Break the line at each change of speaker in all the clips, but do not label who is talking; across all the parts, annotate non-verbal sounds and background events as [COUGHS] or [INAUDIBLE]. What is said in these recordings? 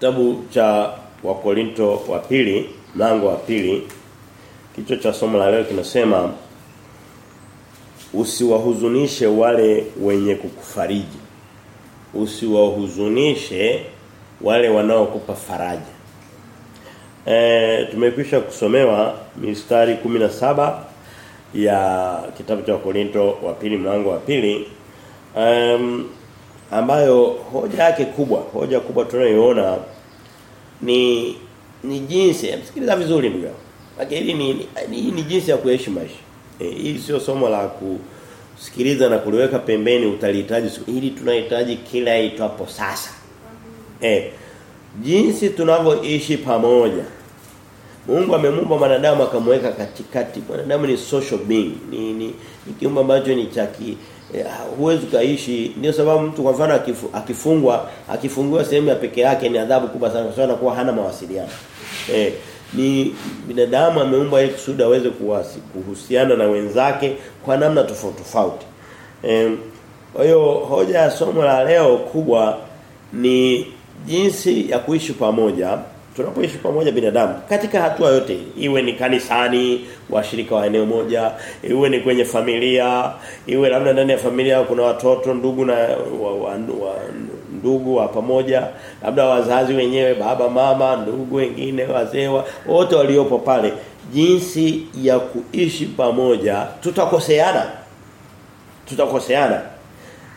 kitabu cha Wakorinto wa pili mlango wa pili kichwa cha somo la leo kinasema usiwahuzunishe wale wenye kukufariji. Usiwahuzunishe wale wanaokupa faraja. E, tumekwisha kusomewa mistari saba ya kitabu cha wakorinto wa pili mlango wa pili. Um, ambayo hoja yake kubwa hoja kubwa tunayoiona ni ni jinsi msikiliza vizuri ndugu lakini ni, ni, ni, jinsi ya kuishi maisha e, hii sio somo la kusikiliza na kuliweka pembeni utalihitaji hili tunahitaji kila itwapo sasa Eh jinsi tunavyoishi pamoja Mungu amemumba mwanadamu akamweka katikati. Mwanadamu ni social being. Ni ni, ni kiumbe ambacho ni cha eh, huwezi kaishi. Ndio sababu mtu kwa mfano akifu, akifungwa, akifungiwa sehemu ya peke yake ni adhabu kubwa sana kwa sababu anakuwa hana mawasiliano. Eh, ni binadamu ameumbwa ili kusudi aweze kuhusiana na wenzake kwa namna tofauti tofauti. Eh, kwa hiyo hoja ya somo la leo kubwa ni jinsi ya kuishi pamoja tunapoishi pamoja binadamu katika hatua yote iwe ni kanisani washirika wa eneo moja iwe ni kwenye familia iwe labda ndani ya familia kuna watoto ndugu na wa, wa, wa, ndugu wa pamoja labda wazazi wenyewe baba mama ndugu wengine wazee wote waliopo pale jinsi ya kuishi pamoja tutakoseana tutakoseana.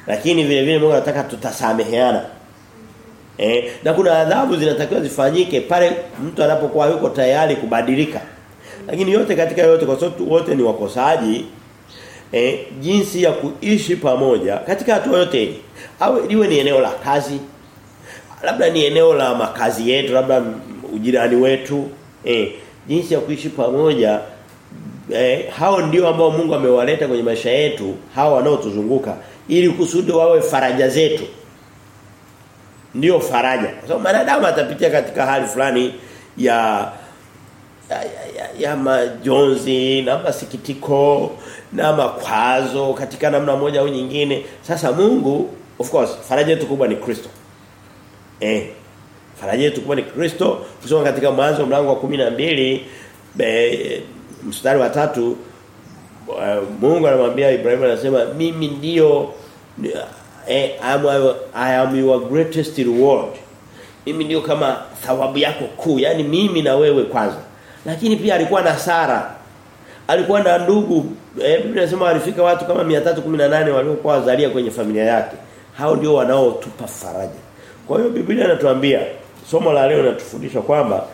Lakini vile vile Mungu anataka tutasameheana Eh, na kuna adhabu zinatakiwa zifanyike pale mtu anapokuwa yuko tayari kubadilika. Lakini yote katika yote kwa sababu wote ni wakosaji eh, jinsi ya kuishi pamoja katika hatua yote. Au liwe ni eneo la kazi, labda ni eneo la makazi yetu, labda ujirani wetu, eh, jinsi ya kuishi pamoja eh, hao ndio ambao Mungu amewaleta kwenye maisha yetu, hao wanaotuzunguka ili kusudi wawe faraja zetu ndio faraja. Kwa sababu mwanadamu atapitia katika hali fulani ya ya, ya, ya ya majonzi na masikitiko na makwazo katika namna moja au nyingine. Sasa Mungu of course faraja yetu kubwa ni Kristo. Eh. Faraja yetu kubwa ni Kristo. Kusoma katika mwanzo mlango wa 12 mstari wa tatu Mungu anamwambia Ibrahimu anasema mimi ndio eh, I am your greatest reward. Mimi ndio kama thawabu yako kuu. yani mimi na wewe kwanza. Lakini pia alikuwa na Sara. Alikuwa na ndugu. Eh, Biblia inasema walifika watu kama 318 waliokuwa wazalia kwenye familia yake. Hao ndio wanaotupa faraja. Kwa hiyo Biblia inatuambia somo la leo linatufundisha kwamba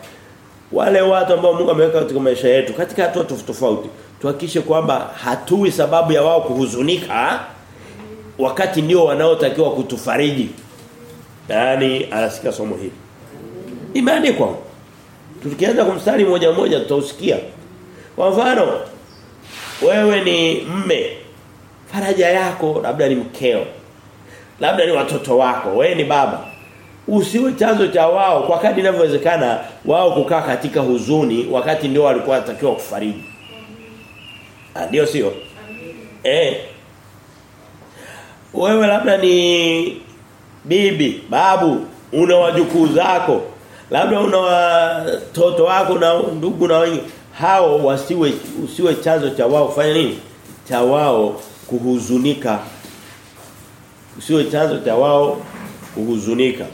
wale watu ambao Mungu ameweka katika maisha yetu katika hatua tofauti tuhakikishe kwamba hatui sababu ya wao kuhuzunika wakati ndio wanaotakiwa kutufariji. Yaani anasikia somo hili. Imeandikwa. Tukianza kumstari moja moja tutausikia. Kwa mfano wewe ni mme faraja yako labda ni mkeo. Labda ni watoto wako, wewe ni baba. Usiwe chanzo cha wao kwa kadri inavyowezekana wao kukaa katika huzuni wakati ndio walikuwa watakiwa kufariji. Ndio sio? Eh wewe labda ni bibi, babu, una wajukuu zako, labda una watoto wako na ndugu na wengi hao wasiwe usiwe chanzo cha wao fanya nini? Cha wao kuhuzunika. Usiwe chanzo cha wao kuhuzunika.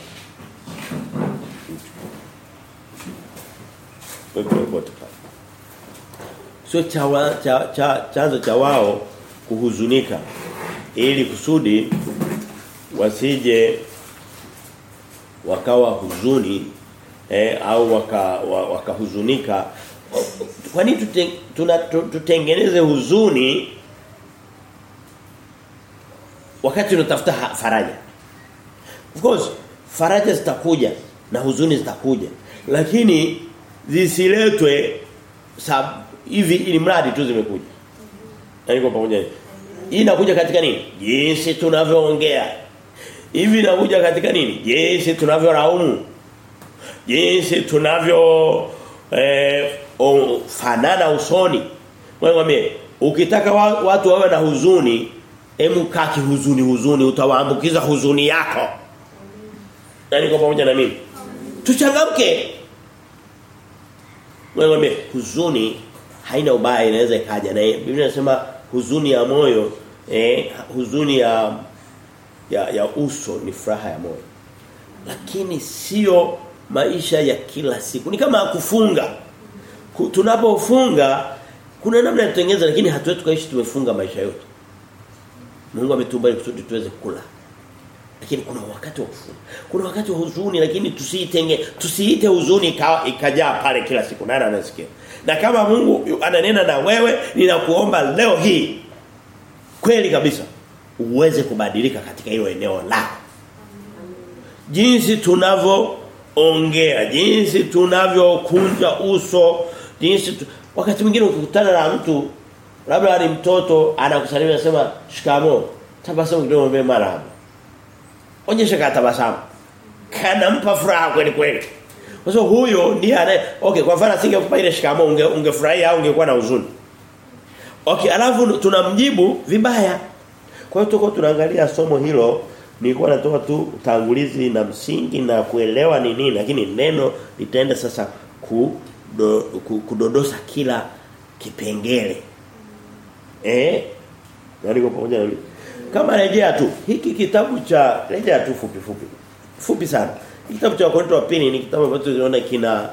Sio cha, cha, cha chanzo cha wao kuhuzunika ili kusudi wasije wakawa huzuni eh, au wakahuzunika. Waka kwa nini tutengeneze huzuni wakati tunatafuta faraja? Of course faraja zitakuja na huzuni zitakuja lakini zisiletwe hivi ili mradi tu zimekuja. Yani kwa pamoja. hii inakuja katika nini? Jinsi tunavyoongea. Hivi inakuja katika nini? Jinsi tunavyoraumu. Jinsi tunavyo eh, o, fanana usoni. Wewe ukitaka wa, watu wawe na huzuni, Emu kaki huzuni huzuni utawaambukiza huzuni yako. Nani kwa pamoja na mimi? Tuchangamke. Wewe huzuni haina ubaya inaweza ikaja na Biblia inasema huzuni ya moyo eh huzuni ya ya, ya uso ni furaha ya moyo. Lakini sio maisha ya kila siku. Ni kama kufunga. Tunapofunga kuna namna ya kutengeneza lakini hatuwezi tukaishi tumefunga maisha yote. Mungu ametuumba ili kusudi tuweze kula. Lakini kuna wakati wa huzuni Kuna wakati wa huzuni lakini tusiitenge tusiite huzuni ikajaa pale kila siku. Nani anasikia? Na kama Mungu ananena na wewe ninakuomba leo hii kweli kabisa uweze kubadilika katika hilo eneo lako. Jinsi tunavyoongea, jinsi tunavyokunja uso, jinsi tu... wakati mwingine ukikutana na mtu labda ni mtoto anakusalimia anasema shikamo tabasamu kidogo mbele marahaba. Onyesha katabasamu. Kanampa furaha kweli kweli. Kwa sababu huyo ndiye anaye okay kwa mfano asingekupa ile shikamo unge ungefurahia au ungekuwa na huzuni. Okay alafu tunamjibu vibaya. Kwa hiyo tuko tunaangalia somo hilo nilikuwa natoa tu utangulizi na msingi na kuelewa ni nini lakini neno litaenda sasa kudo, kudodosa kila kipengele. Eh? Ndio pamoja na Kama rejea tu hiki kitabu cha rejea tu fupi fupi. Fupi sana. Kitabu cha Wakorintho wa pili ni kitabu ambacho tunaona kina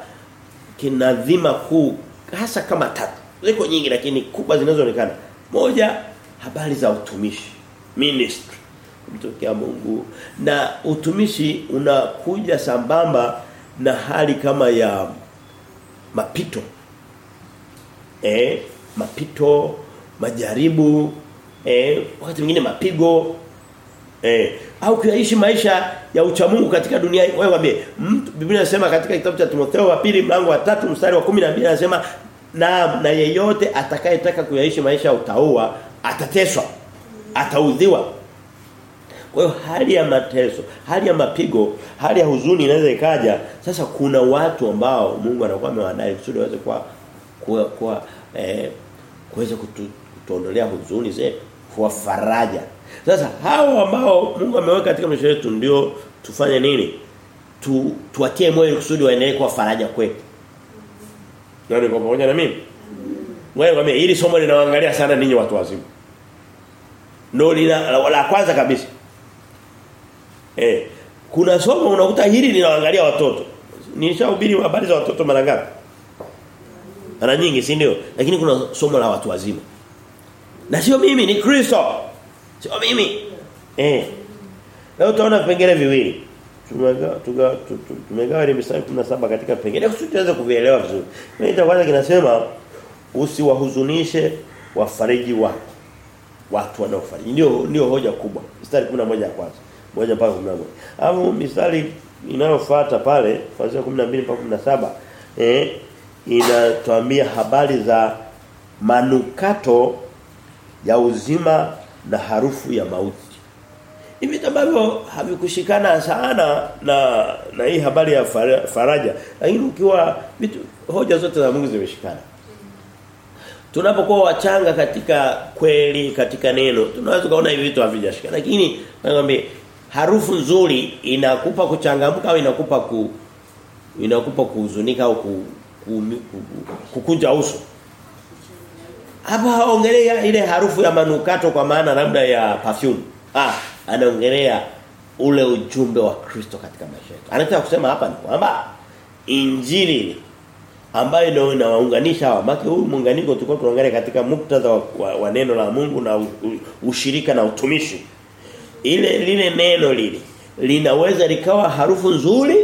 kina dhima kuu hasa kama tatu. Ziko nyingi lakini kubwa zinazoonekana. Moja habari za utumishi, ministry kumtokea Mungu na utumishi unakuja sambamba na hali kama ya mapito. Eh, mapito, majaribu, eh, wakati mwingine mapigo, eh, au kuyaishi maisha ya uchamungu katika dunia hii. Wewe waambie, Biblia inasema katika kitabu cha Timotheo wa pili mlango wa tatu mstari wa 12 anasema na na yeyote atakayetaka kuyaishi maisha ya utaua atateswa ataudhiwa. Kwa hiyo hali ya mateso hali ya mapigo hali ya huzuni inaweza ikaja. Sasa kuna watu ambao Mungu anakuwa amewaandaa kusudi waweze kwa kwa, kwa eh, kuweza kutuondolea huzuni zetu kwa faraja sasa hao ambao Mungu ameweka katika maisha yetu ndio tufanye nini tu tuatie moyo kusudi waendelee kwa faraja kwetu nani kwa pamoja na mimi? Wewe kwambia hili somo linawaangalia sana ninyi watu wazima. Ndio lina la, la kwanza kabisa. Eh, kuna somo unakuta hili linawaangalia watoto. Nilishahubiri habari za watoto mara ngapi? Mara nyingi, si ndio? Lakini kuna somo la watu wazima. Na sio mimi ni Kristo. Sio mimi. Eh. Leo utaona vipengele viwili. Tumegawa tumegawa ile mistari 17 katika pengine kusudi tuweze kuvielewa vizuri. Mimi kwanza kinasema usiwahuzunishe wafariji wako. Watu wanaofariji. Ndio ndio hoja kubwa. Mstari 11 ya kwanza. Moja mpaka 11. Alafu mistari inayofuata pale kuanzia 12 mpaka 17 eh inatuambia habari za manukato ya uzima na harufu ya mauti. Hivi ambavyo havikushikana sana na na hii habari ya faraja. Lakini ukiwa vitu hoja zote za Mungu zimeshikana. Tunapokuwa wachanga katika kweli katika neno, tunaweza kuona hivi vitu havijashikana. Lakini nakwambia harufu nzuri inakupa kuchangamka au inakupa ku inakupa kuhuzunika au ku, ku, ku, kukunja uso. Hapa haongelea ile harufu ya manukato kwa maana labda ya perfume. Ah, anaongelea ule ujumbe wa Kristo katika maisha yetu. Anataka kusema hapa ni kwamba injili ambayo ndio inawaunganisha hawa. Maki huu muunganiko tulikuwa tunaangalia katika muktadha wa, wa, wa neno la Mungu na u, u, ushirika na utumishi. Ile lile neno lile linaweza likawa harufu nzuri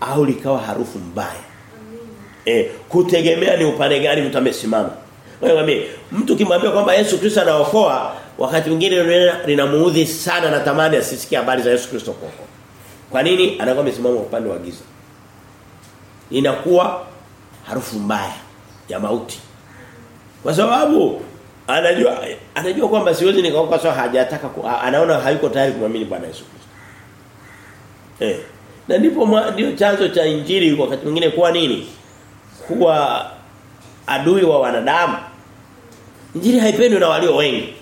au likawa harufu mbaya. Eh, kutegemea ni upande gani mtu amesimama. Wewe mtu kimwambia kwamba Yesu Kristo anaokoa wakati mwingine linamuudhi sana na tamani asisikie habari za Yesu Kristo kuokoa. Kwa nini? Anakuwa amesimama upande wa giza. Inakuwa harufu mbaya ya mauti. Kwa sababu anajua anajua kwamba siwezi nikaokoa sawa hajataka anaona hayuko tayari kumwamini Bwana Yesu Kristo. Eh. Na ndipo ndio chanzo cha injili wakati mwingine kuwa nini? Kuwa adui wa wanadamu. Injili haipendwi na walio wengi.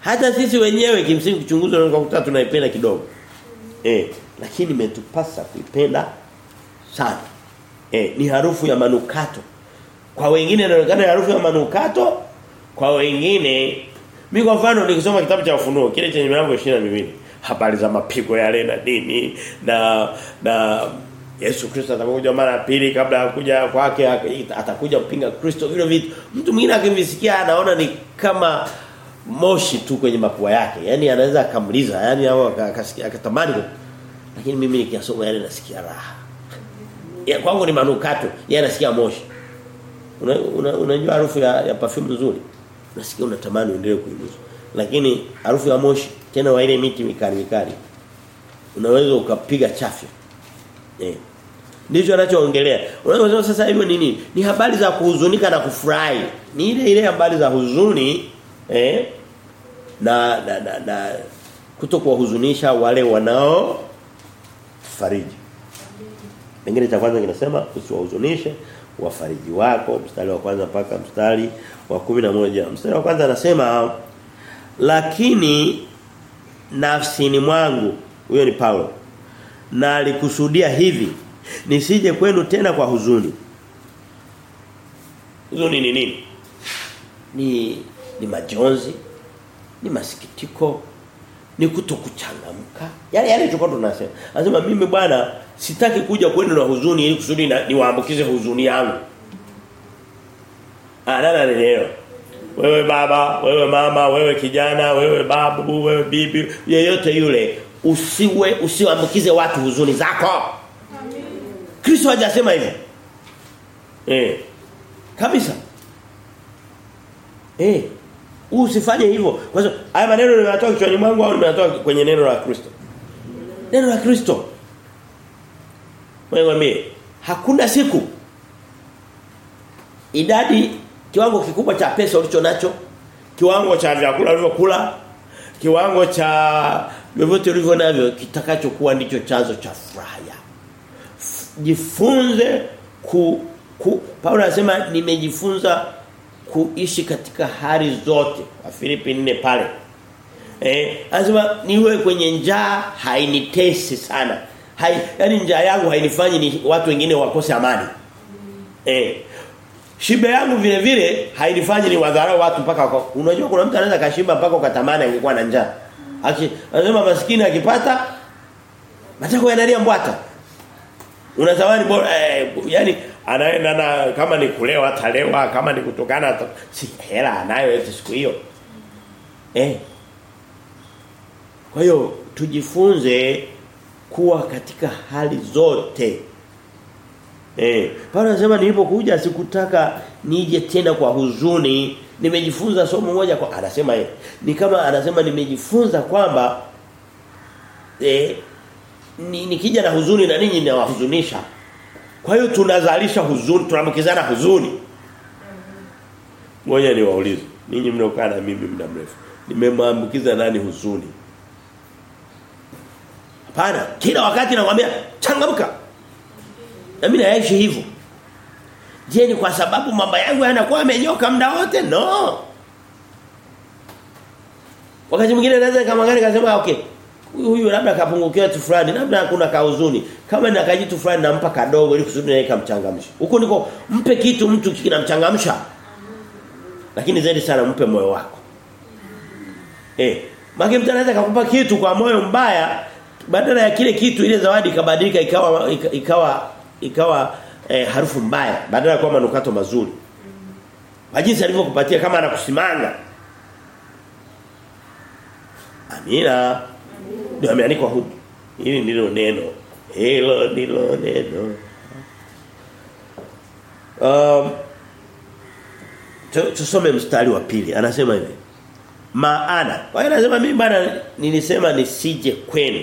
Hata sisi wenyewe kimsingi kuchunguza na kukuta tunaipenda kidogo. Eh, lakini imetupasa kuipenda sana. Eh, ni harufu ya manukato. Kwa wengine inaonekana harufu ya manukato, kwa wengine mimi kwa mfano nikisoma kitabu cha ufunuo kile chenye milango 22 habari za mapigo yale na dini na na Yesu Kristo atakuja mara ya pili kabla ya kuja kwake atakuja kupinga Kristo. Vile vitu mtu mwingine akivisikia anaona ni kama moshi tu kwenye mapua yake. Yani anaweza akamliza yani au akasikia akatamani lakini mimi nikiyasoma yale nasikia raha. Ya kwangu ni manukato yeye anasikia moshi. Unajua una, una harufu ya, ya perfume nzuri? Unasikia unatamani uendelee kuinusa lakini harufu ya moshi tena wa ile miti mikali mikali unaweza ukapiga chafya eh. Ndicho anachoongelea. Unaweza sasa hivyo nini? Ni habari za kuhuzunika na kufurahi. Ni ile ile habari za huzuni eh na na na, na kutokuwahuzunisha wale wanao fariji. Pengine cha kwanza kinasema usiwahuzunishe wafariji wako. Mstari wa kwanza mpaka mstari wa kumi na moja. Mstari wa kwanza anasema lakini nafsini mwangu huyo ni Paulo na alikusudia hivi nisije kwenu tena kwa huzuni. Huzuni ni nini? Ni ni majonzi, ni masikitiko, ni kutokuchangamka. Yale yale tulikuwa tunasema. Anasema mimi bwana sitaki kuja kwenu na huzuni ili kusudi niwaambukize huzuni yangu. Ah nana leo. Wewe baba, wewe mama, wewe kijana, wewe babu, wewe bibi, yeyote yule usiwe usiwaambukize watu huzuni zako. Kristo hajasema hivyo. Eh. Kabisa. Eh. Usifanye hivyo. Kwa sababu haya maneno nimeyatoa kichwani mwangu au nimeyatoa kwenye neno la Kristo? Neno la Kristo. Wewe hakuna siku idadi kiwango kikubwa cha pesa ulicho nacho, kiwango cha vyakula ulivyokula, kiwango cha vyovyote ulivyo navyo kitakachokuwa ndicho chanzo cha furaha. Jifunze ku, ku Paulo anasema nimejifunza kuishi katika hali zote. Wa Filipi 4 pale. Eh anasema niwe kwenye njaa hainitesi sana. Hai yani njaa yangu hainifanyi ni watu wengine wakose amani. Eh shibe yangu vile vile hainifanyi ni wadharau watu mpaka unajua kuna mtu anaweza kashiba mpaka ukatamani angekuwa na njaa anasema maskini akipata matako yanalia mbwata Unadhani eh, yani anaenda na kama ni kulewa atalewa kama ni kutokana si hela anayo eti siku hiyo. Eh. Kwa hiyo tujifunze kuwa katika hali zote. Eh, Paulo anasema nilipokuja sikutaka nije tena kwa huzuni, nimejifunza somo moja kwa anasema yeye. Ni kama anasema nimejifunza kwamba eh ni, nikija na huzuni na ninyi ninawahuzunisha. Kwa hiyo tunazalisha huzuni, tunamkizana huzuni. Ngoja niwaulize. Ninyi mnaokaa na mimi muda mrefu. Nimemwambukiza nani huzuni? Hapana, kila wakati nakwambia changamka. Na mimi naishi hivyo. Je, ni kwa sababu mamba yangu yanakuwa amenyoka muda wote? No. Wakati mwingine naweza kama nikasema kasema okay, huyu labda kapungukiwa tu fulani labda kuna kauzuni kama na kajitu fulani nampa kadogo ili kusudi naye kamchangamsha huko niko mpe kitu mtu kinamchangamsha lakini zaidi sana mpe moyo wako eh maki mtu anaweza kukupa kitu kwa moyo mbaya badala ya kile kitu ile zawadi ikabadilika ikawa ikawa ikawa ikawa eh, harufu mbaya badala ya kuwa manukato mazuri kwa jinsi alivyokupatia kama anakusimanga Amina ndio ameandikwa huko. Hili ndilo neno. Hilo ndilo neno. Um tusome mstari wa pili. Anasema hivi. Maana. Kwa hiyo anasema mimi bana nilisema nisije kwenu.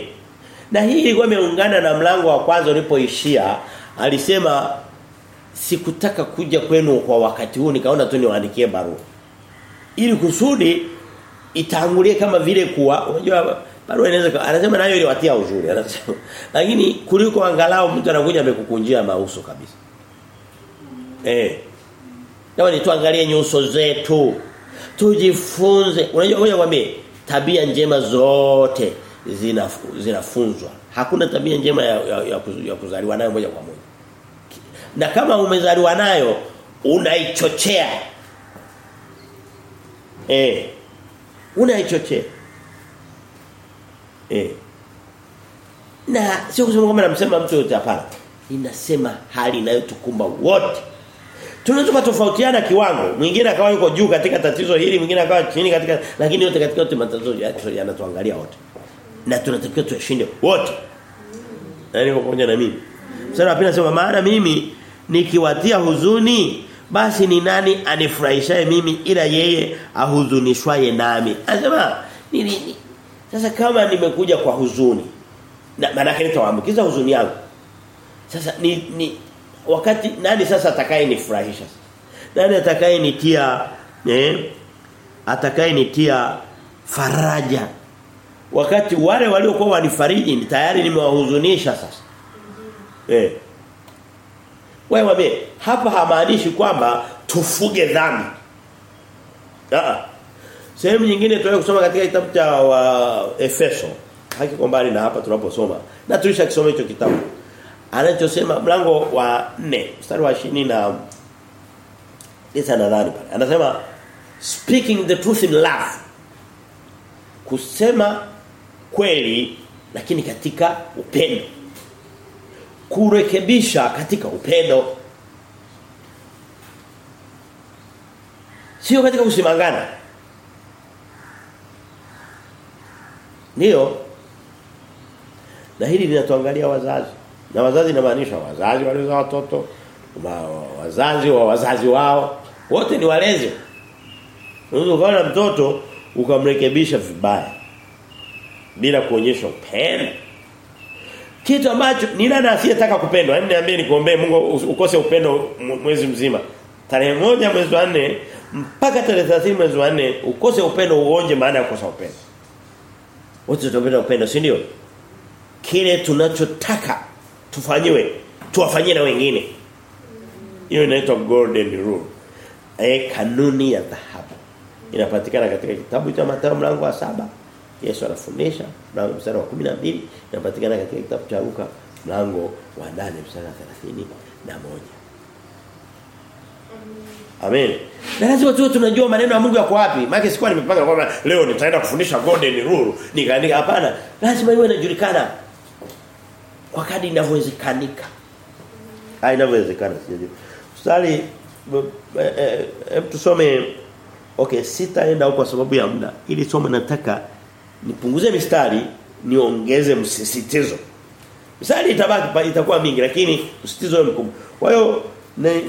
Na hii ilikuwa imeungana na mlango wa kwanza ulipoishia. Alisema sikutaka kuja kwenu kwa wakati huu nikaona tu niwaandikie barua. Ili kusudi itangulie kama vile kuwa unajua barua inaweza anasema nayo iliwatia uzuri anasema. [LAUGHS] Lakini kuliko angalau mtu anakuja amekukunjia mauso kabisa. Eh. Jamani tuangalie nyuso zetu. Tujifunze. Unajua ngoja kwambie tabia njema zote zinafunzwa. Hakuna tabia njema ya, ya, ya, ya kuzaliwa nayo moja kwa moja. Na kama umezaliwa nayo unaichochea. Eh. Unaichochea. Eh. Na sio kusema kwamba namsema mtu yote hapana. Ninasema hali inayotukumba wote. Tunaweza tofautiana kiwango. Mwingine akawa yuko juu katika tatizo hili, mwingine akawa chini katika lakini yote katika yote matatizo yanatuangalia wote. Na tunatakiwa tuyashinde wote. Yaani pamoja na mimi. Sasa napenda nasema maana mimi nikiwatia huzuni basi ni nani anifurahishaye mimi ila yeye ahuzunishwaye nami. Anasema nini, ni, sasa kama nimekuja kwa huzuni na maana yake nitawaambukiza huzuni yangu. Sasa ni, ni wakati nani sasa atakaye nifurahisha? Nani atakaye nitia eh atakaye nitia faraja? Wakati wale waliokuwa wanifariji ni tayari nimewahuzunisha sasa. Eh. Wewe wame hapa hamaanishi kwamba tufuge dhambi. Ah. Sehemu nyingine tunaweza kusoma katika kitabu cha wa Efeso. Hakiko mbali na hapa tunaposoma. Na tulisha kisoma hicho kitabu. Anachosema mlango wa 4 mstari wa 20 na Lisa nadhani pale. Anasema speaking the truth in love. Kusema kweli lakini katika upendo. Kurekebisha katika upendo. Sio katika kusimangana. Ndio. Na hili linatuangalia wazazi. Na wazazi inamaanisha wazazi waliozaa watoto, wazazi wa wazazi wao, wote ni walezi. Unaweza ukawa mtoto ukamrekebisha vibaya bila kuonyesha upendo. Kitu ambacho ni nani asiyetaka kupendwa? Hebu niambie nikuombee Mungu ukose upendo mwezi mzima. Tarehe moja mwezi wa 4 mpaka tarehe 30 mwezi wa 4 ukose upendo uonje maana ya kukosa upendo. Wote tunapenda upendo, si ndio? Kile tunachotaka tufanyiwe, tuwafanyie na wengine. Hiyo inaitwa golden rule. Eh kanuni ya dhahabu. Inapatikana katika kitabu cha Mathayo mlango wa saba Yesu anafundisha mlango mstari wa 12 inapatikana katika kitabu cha Luka mlango wa 8 mstari wa 31. Amen. Na lazima tuwe tunajua maneno ya Mungu yako wapi. Maana sikuwa nimepanga kwamba leo nitaenda kufundisha golden rule. Nikaandika hapana. Lazima iwe inajulikana. Kwa kadri inavyowezekanika. Ah inavyowezekana sijui. Mstari hebu tusome okay sitaenda huko kwa sababu ya muda. Ili somo nataka nipunguze mistari niongeze msisitizo. Mistari itabaki itakuwa mingi lakini msisitizo mkubwa. Kwa hiyo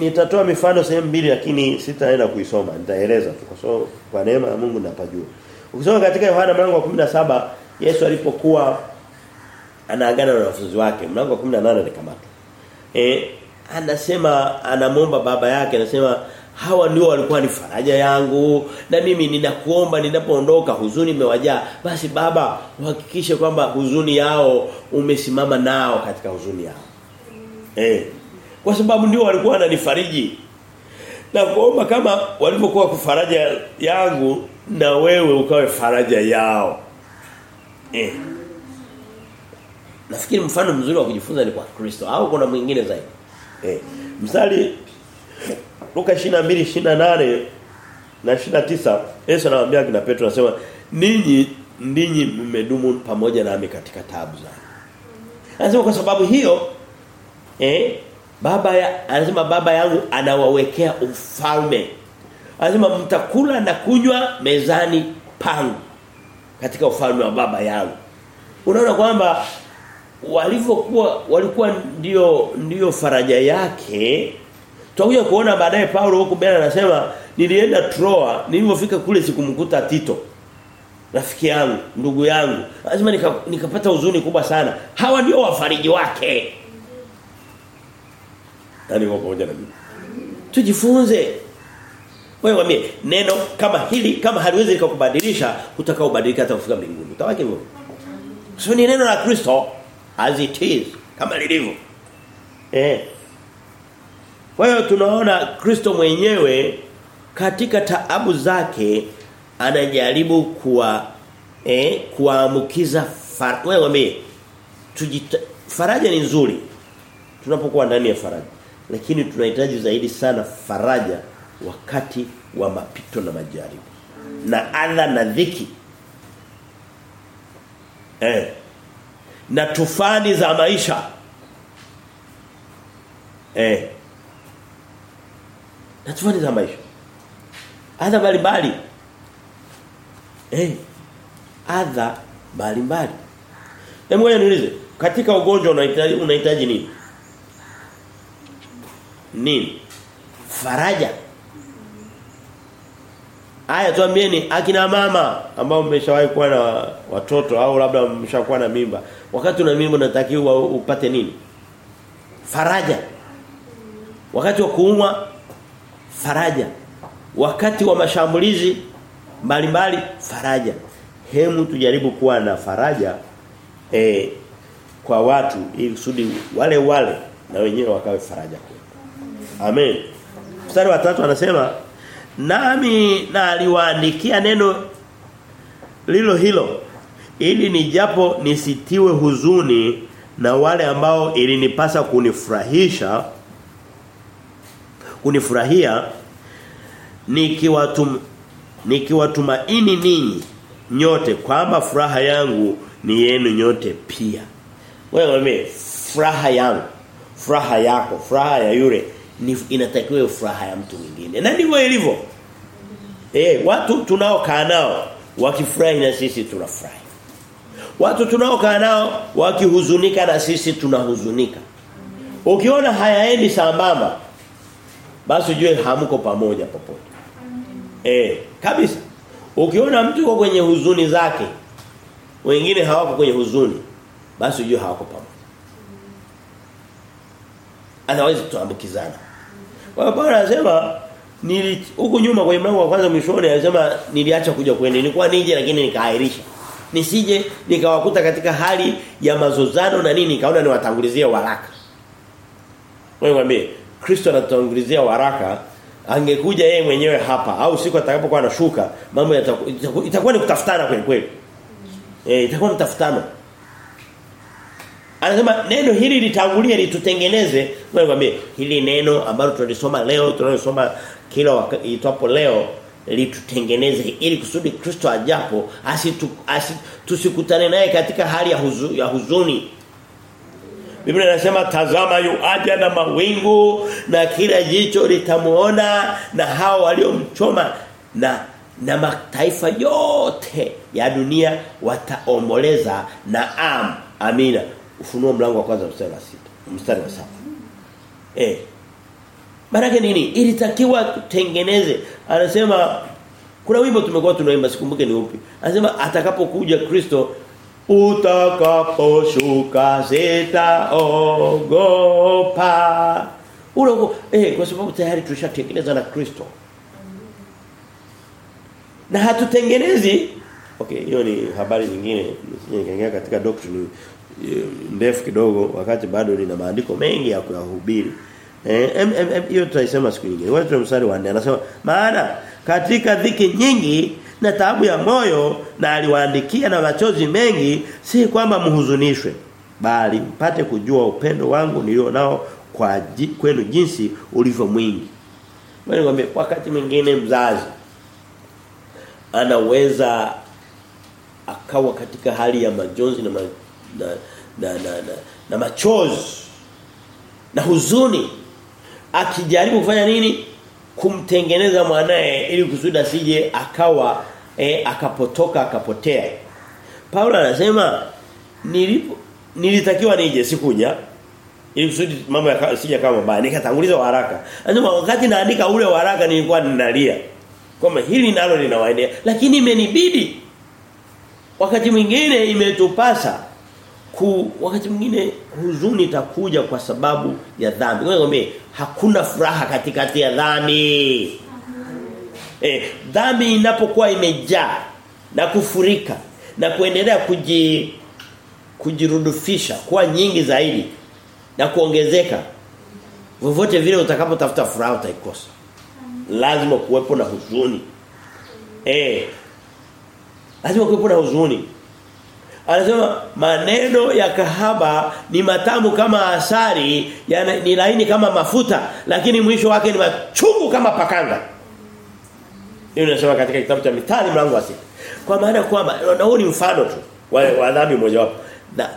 nitatoa mifano sehemu mbili lakini sitaenda kuisoma nitaeleza tu kwa sababu kwa neema ya Mungu napajua. Ukisoma katika Yohana mlango wa 17 Yesu alipokuwa anaagana na wanafunzi wake mlango wa 18 alikamatwa. Eh anasema anamwomba baba yake anasema hawa ndio walikuwa ni faraja yangu na mimi ninakuomba ninapoondoka huzuni imewajaa basi baba uhakikishe kwamba huzuni yao umesimama nao katika huzuni yao. Eh kwa sababu ndio walikuwa wananifariji. Na kuomba kama walivyokuwa kufaraja yangu na wewe ukawe faraja yao. Eh. Nafikiri mfano mzuri wa kujifunza ni kwa Kristo au kuna mwingine zaidi. Eh. Mstari Luka 22:28 na 29 Yesu anamwambia kina Petro anasema ninyi ninyi mmedumu pamoja nami katika taabu zangu. Anasema kwa sababu hiyo eh Baba ya, anasema baba yangu anawawekea ufalme. Anasema mtakula na kunywa mezani pangu katika ufalme wa baba yangu. Unaona kwamba walivyokuwa walikuwa ndio ndio faraja yake. Tutakuja kuona baadaye Paulo huko mbele anasema nilienda Troa, nilipofika kule sikumkuta Tito. Rafiki yangu, ndugu yangu. Lazima nika, nikapata huzuni kubwa sana. Hawa ndio wafariji wake. Yaani wako pamoja na mimi? Tujifunze. Wewe wambie neno kama hili kama haliwezi likakubadilisha utakao kubadilika hata kufika mbinguni. Utawake hivyo. Sio ni neno la Kristo as it is kama lilivyo. Eh. Kwa hiyo tunaona Kristo mwenyewe katika taabu zake anajaribu kuwa eh kuamkiza faraja. wewe faraja ni nzuri tunapokuwa ndani ya faraja lakini tunahitaji zaidi sana faraja wakati wa mapito na majaribu na adha na dhiki eh na tufani za maisha eh na tufani za maisha adha mbalimbali. Eh adha mbalimbali. Hebu ngoja niulize katika ugonjwa unahitaji unahitaji nini? Nini? Faraja. Aya tuambieni akina mama ambao mmeshawahi kuwa na watoto au labda mmeshakuwa na mimba wakati una mimba unatakiwa upate nini? Faraja. Wakati wa kuumwa faraja. Wakati wa mashambulizi mbalimbali faraja. Hemu tujaribu kuwa na faraja eh, kwa watu ili kusudi wale wale na wenyewe wakawe faraja kwetu. amen. Mstari wa tatu anasema nami na aliwaandikia neno lilo hilo ili nijapo nisitiwe huzuni na wale ambao ilinipasa kunifurahisha kunifurahia nikiwatum nikiwatumaini ninyi nyote kwamba furaha yangu ni yenu nyote pia. Wewe mimi furaha yangu furaha yako furaha ya yule ni inatakiwa furaha ya mtu mwingine. Na ndivyo ilivyo. Eh watu tunaokaa nao wakifurahi na sisi tunafurahi. Watu tunaokaa nao wakihuzunika na sisi tunahuzunika. Ukiona hayaendi sambamba basi ujue hamko pamoja popote eh kabisa ukiona mtu yuko kwenye huzuni zake wengine hawako kwenye huzuni basi ujue hawako pamoja Otherwise tuambukizana. Kwa hiyo Paulo anasema nili huko nyuma kwenye mlango wa kwanza mwishoni anasema niliacha kuja kwenda. Nilikuwa nije lakini nikaahirisha. Nisije nikawakuta katika hali ya mazozano na nini nikaona niwatangulizie waraka. Wewe mwambie Kristo anatangulizia waraka angekuja yeye mwenyewe hapa au siku atakapokuwa anashuka mambo itakuwa ni kutafutana kweli kweli. Eh itakuwa mtafutano. Anasema neno hili litangulie litutengeneze. Wewe kwambie hili neno ambalo tunalisoma leo tunalisoma kila itapo leo litutengeneze ili kusudi Kristo ajapo asitu, asi tusikutane naye katika hali ya, huzu, ya huzuni. Biblia inasema tazama yuaja na mawingu na kila jicho litamuona na hao waliomchoma na na mataifa yote ya dunia wataomboleza na am amina Ufunuo mlango wa kwanza mstari wa sita mstari wa saba Eh. Maana nini? Ilitakiwa tutengeneze. Anasema kuna wimbo tumekuwa tunaimba sikumbuke ni upi. Anasema atakapokuja Kristo utakaposhuka sitaogopa. Ule eh kwa sababu tayari tulishatengeneza na Kristo. Na hatutengenezi Okay, hiyo ni habari nyingine. Nisije katika doctrine ndefu kidogo wakati bado nina maandiko mengi ya kuyahubiri. Eh hiyo tutaisema siku nyingine. Wewe mstari wa 4 anasema maana katika dhiki nyingi na taabu ya moyo na aliwaandikia na machozi mengi si kwamba mhuzunishwe bali mpate kujua upendo wangu nilio nao kwa kwenu jinsi ulivyo mwingi. Wewe nikwambie wakati mwingine mzazi anaweza akawa katika hali ya majonzi na ma, na, na, na, na, na machozi na huzuni akijaribu kufanya nini kumtengeneza mwanae ili kusudi asije akawa e, akapotoka akapotea Paulo anasema nilipo nilitakiwa nije sikuja ili kusudi mambo yasije kama mabaya nikatanguliza waraka. anasema wakati naandika ule waraka nilikuwa ninalia kwamba hili nalo linawaendea lakini imenibidi wakati mwingine imetupasa ku wakati mwingine huzuni itakuja kwa sababu ya dhambi. Ngoja hakuna furaha katikati ya dhambi. Eh, dhambi inapokuwa imejaa na kufurika na kuendelea kuji kujirudufisha kuwa nyingi zaidi na kuongezeka vovote vile utakapotafuta furaha utaikosa. Lazima kuwepo na huzuni. Eh. Lazima kuwepo na huzuni. Anasema maneno ya kahaba ni matamu kama asari, ya, ni laini kama mafuta, lakini mwisho wake ni machungu kama pakanga. Hiyo inasema katika kitabu cha Mithali mlango wa sita. Kwa maana kwamba na huu ni mfano tu wa, adhabu moja wapo. Na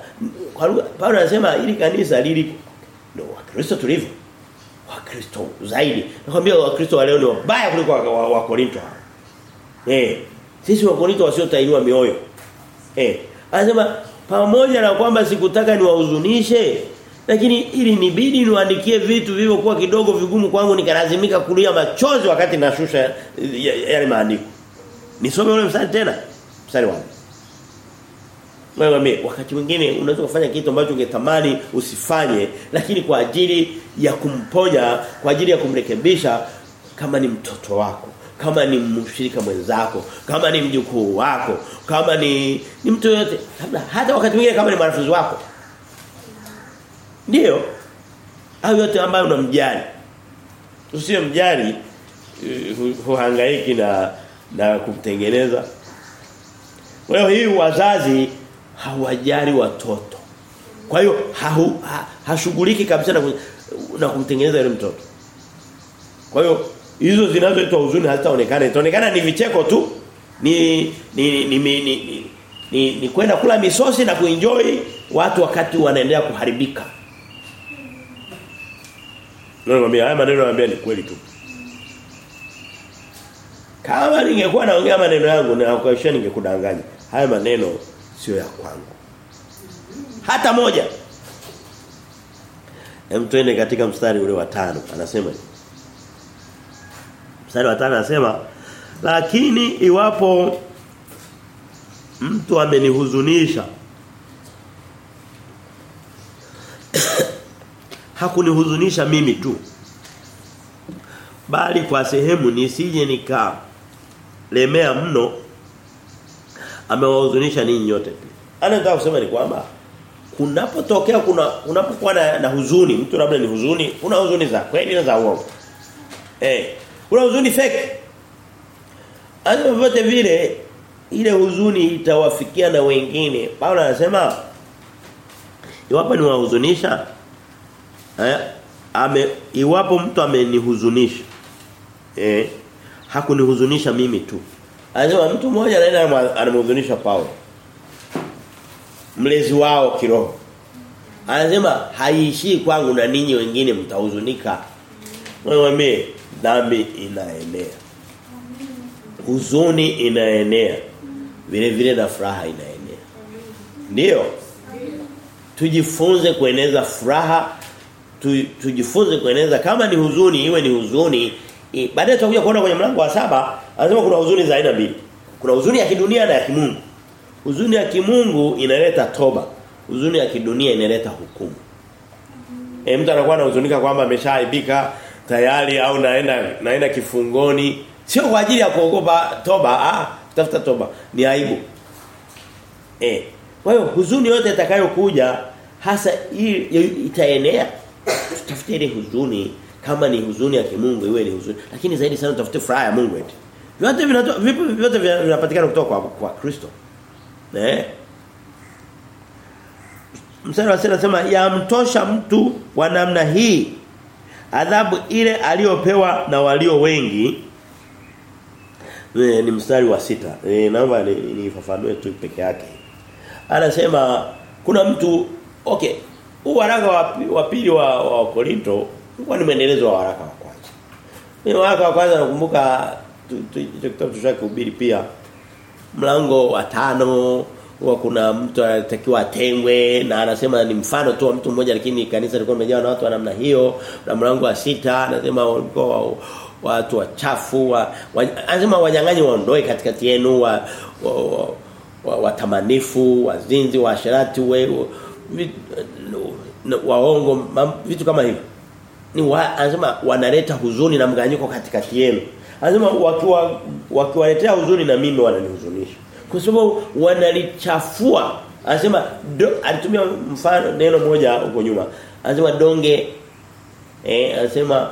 kwa lugha Paulo anasema ili kanisa lili ndio Wakristo tulivyo. Wakristo zaidi. Nakwambia Wakristo wa leo ni wabaya kuliko wa, wa, Korinto. Eh. Sisi wa Korinto wasiotainua mioyo. Eh. Anasema pamoja na kwamba sikutaka niwahuzunishe lakini ili nibidi niandikie vitu vilivyokuwa kidogo vigumu kwangu nikalazimika kulia machozi wakati nashusha yale maandiko. Nisome ule mstari tena. Mstari wangu. Wewe wakati mwingine unaweza kufanya kitu ambacho ungetamani usifanye lakini kwa ajili ya kumponya, kwa ajili ya kumrekebisha kama ni mtoto wako, kama ni mshirika mwenzako, kama ni mjukuu wako, kama ni ni mtu yote, hata wakati mwingine kama ni marafiki wako. Ndiyo. Hayo yote ambayo unamjali. Usiye mjali huhangaiki na na kumtengeneza. Leo hii wazazi hawajali watoto. Kwa hiyo ha, hashughuliki kabisa na, na kumtengeneza yule mtoto. Kwa hiyo hizo zinazoitwa huzuni hazitaonekana. Itaonekana ni vicheko tu. Ni ni ni ni, ni, ni, ni, ni kwenda kula misosi na kuenjoy watu wakati wanaendelea kuharibika. Nakwambia haya maneno naambia ni kweli tu. Kama ningekuwa naongea maneno yangu na kuhakikisha ningekudanganya. Haya maneno sio ya kwangu. Hata moja. Hem tuende katika mstari ule wa tano anasema Mstari wa tano anasema lakini iwapo mtu amenihuzunisha hakunihuzunisha mimi tu bali kwa sehemu nisije nika lemea mno amewahuzunisha ninyi nyote pia. Anataka kusema ni kwamba kunapotokea kuna unapokuwa na, na huzuni, mtu labda ni huzuni, una huzuni za kweli na za uongo. Eh, una huzuni fake. Hata vyote vile ile huzuni itawafikia na wengine. Paulo anasema iwapo niwahuzunisha eh? Ame iwapo mtu amenihuzunisha eh hakunihuzunisha mimi tu. Anasema mtu mmoja anaenda anamhuzunisha Paulo. Mlezi wao kiroho. Anasema haiishii kwangu na ninyi wengine mtahuzunika. Wewe dhambi inaenea. Huzuni inaenea. Vile vile na furaha inaenea. Ndio tujifunze kueneza furaha tu, tujifunze kueneza. Kama ni huzuni iwe ni huzuni. Baadaye tutakuja kuona kwenye mlango wa saba anasema kuna huzuni za aina mbili. Kuna huzuni ya kidunia na ya kimungu. Huzuni ya kimungu inaleta toba. Huzuni ya kidunia inaleta hukumu. E, mtu anakuwa anahuzunika kwamba ameshaaibika tayari au naenda naenda kifungoni. Sio kwa ajili ya kuogopa toba ah tafuta toba. Ni aibu. Eh kwa hiyo huzuni yote itakayokuja hasa hii itaenea tutafute ile huzuni. Kama ni huzuni ya kimungu iwe ni huzuni. Lakini zaidi sana tutafute furaha ya Mungu eti. Vyote vinatoka vyote vinapatikana kutoka kwa kwa Kristo? Eh? Mstari wa 6 anasema yamtosha mtu wa namna hii. Adhabu ile aliyopewa na walio wengi. E, ni mstari wa sita. E, naomba nifafanue ni tu peke yake. Anasema kuna mtu okay huu waraka wa pili wa, wa Korinto ulikuwa ni maendeleo wa waraka wa kwanza. Mimi waraka wa kwanza nakumbuka kitabu tushakihubiri pia. Mlango wa tano huwa kuna mtu anatakiwa atengwe na anasema ni mfano tu wa mtu mmoja lakini kanisa lilikuwa limejaa na watu wa namna hiyo. Na mlango wa sita anasema walikuwa watu wachafu wa, wa, anasema wanyang'anyi waondoe katikati yenu wa, wa, wa, wa, watamanifu wazinzi waasherati we waongo vitu kama hivyo. Ni anasema wanaleta huzuni na mganyiko katikati yenu. Anasema wakiwa wakiwaletea huzuni na mimi wananihuzunisha. Kwa sababu wanalichafua. Anasema alitumia mfano neno moja huko nyuma. Anasema donge eh anasema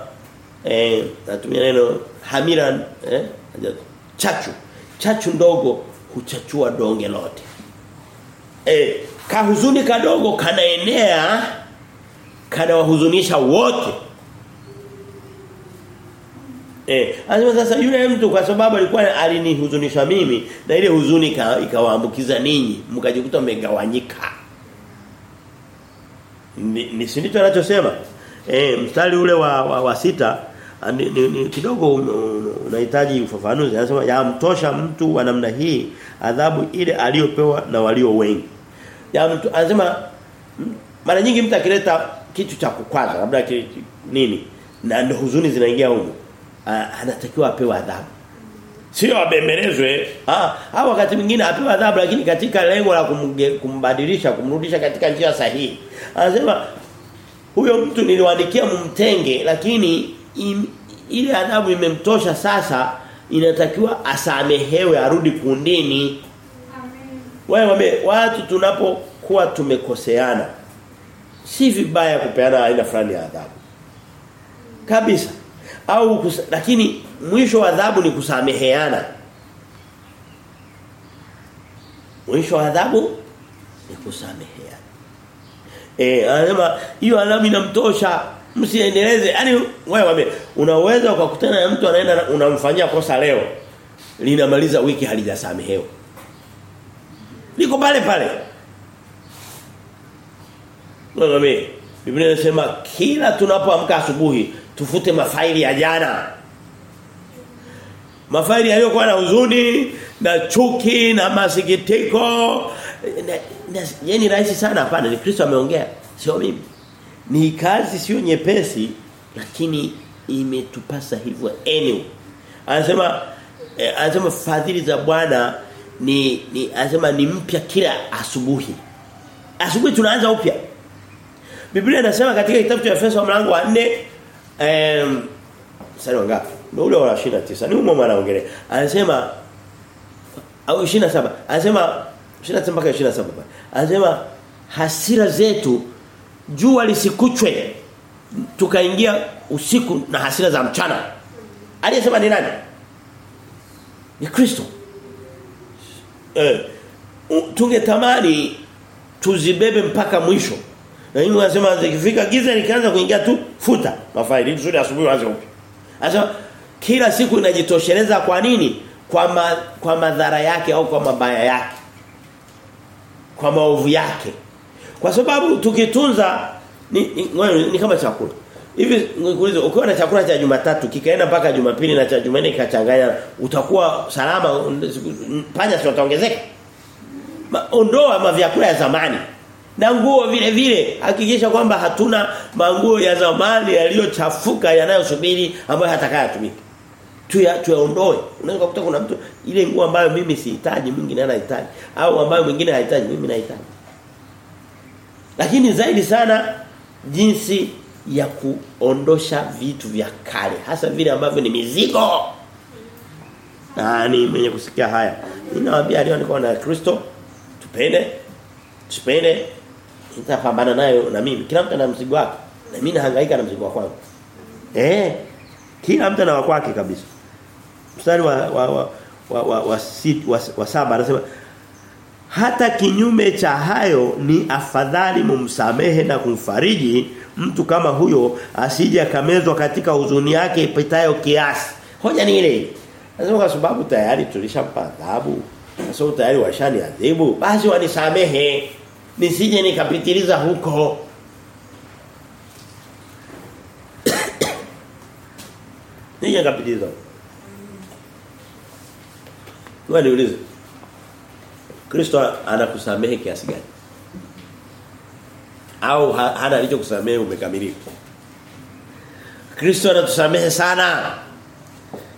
eh anatumia neno hamira eh chachu. Chachu ndogo huchachua donge lote. Eh kahuzuni kadogo kanaenea kanawahuzunisha wote. Eh, anasema sasa yule mtu kwa sababu alikuwa alinihuzunisha mimi na ile huzuni ikawaambukiza ninyi mkajikuta mmegawanyika. Ni, ni si ndicho anachosema. Eh mstari ule wa, wa, wa sita ni, ni, ni, kidogo unahitaji ufafanuzi. Anasema yamtosha mtu wa namna hii adhabu ile aliyopewa na walio wengi. Ya mtu anasema mara nyingi mtu akileta kitu cha kukwaza labda nini na ndio huzuni zinaingia huko anatakiwa apewe adhabu. Sio abembelezwe ah au wakati mwingine apewe adhabu lakini katika lengo la kumbadilisha kumrudisha katika njia sahihi. Anasema huyo mtu niliwaandikia mumtenge lakini im, ile adhabu imemtosha sasa inatakiwa asamehewe arudi kundini wewe mwambie watu tunapokuwa tumekoseana si vibaya kupeana aina fulani ya adhabu. Kabisa. Au kusa, lakini mwisho wa adhabu ni kusameheana. Mwisho wa adhabu ni kusameheana. Eh anasema hiyo adhabu inamtosha msiendeleze. Yaani wewe mwambie unaweza ukakutana na mtu anaenda unamfanyia kosa leo linamaliza wiki halijasamehewa liko pale pale Mwambie Biblia inasema kila tunapoamka asubuhi tufute mafaili ya jana. Mafaili yaliyokuwa na huzuni na chuki na masikitiko Yaani rahisi sana hapana ni Kristo ameongea sio mimi. Ni kazi sio nyepesi lakini imetupasa hivyo anyway. Anasema eh, anasema fadhili za Bwana ni, ni anasema ni mpya kila asubuhi. Asubuhi tunaanza upya. Biblia inasema katika kitabu cha Efeso mlango wa 4 eh sasa ngapi? Ndio ule wa 29. Ni umo anaongelea. Anasema au 27. Anasema 27 mpaka 27. Anasema hasira zetu jua lisikuchwe tukaingia usiku na hasira za mchana. Aliyesema ni nani? Ni Kristo. Eh tungetamani tuzibebe mpaka mwisho. Na hiyo anasema zikifika giza nikaanza kuingia tu futa mafaili nzuri asubuhi waanze upya. Anasema kila siku inajitosheleza kwa nini? Kwa ma, kwa madhara yake au kwa mabaya yake. Kwa maovu yake. Kwa sababu tukitunza ni, ni, ni, ni kama chakula. Hivi nikuulize ukiwa na chakula cha Jumatatu kikaenda mpaka Jumapili na cha Jumanne kikachanganya utakuwa salama? Panya si wataongezeka? Ondoa mavyakula ya zamani. Na nguo vile vile hakikisha kwamba hatuna manguo ya zamani yaliyochafuka yanayosubiri ambayo hatakayatumika tuya tuyaondoe. Unaweza kukuta kuna mtu ile nguo ambayo mimi sihitaji mwingine anahitaji au ambayo mwingine hahitaji mimi nahitaji. Lakini zaidi sana jinsi ya kuondosha vitu vya kale hasa vile ambavyo ni mizigo. Nani mwenye kusikia haya? Ninawaambia leo niko na Kristo tupende tupende. Nitapambana nayo na mimi. Kila mtu ana mzigo wake. Na mimi nahangaika na mzigo wangu eh kila mtu ana wake kabisa. Mstari wa wa wa wa, wa, wa, wa, wa, wa saba anasema hata kinyume cha hayo ni afadhali mumsamehe na kumfariji mtu kama huyo asije akamezwa katika huzuni yake ipitayo kiasi hoja ni ile Lazima kwa sababu tayari tulishampa adhabu. Sasa tayari washani adhibu. Basi wanisamehe. Nisije nikapitiliza huko. [COUGHS] Nije nikapitiliza. Wewe. Kristo anakusamehe kiasi gani? Au hana alichokusamehe umekamilika? Kristo anatusamehe sana.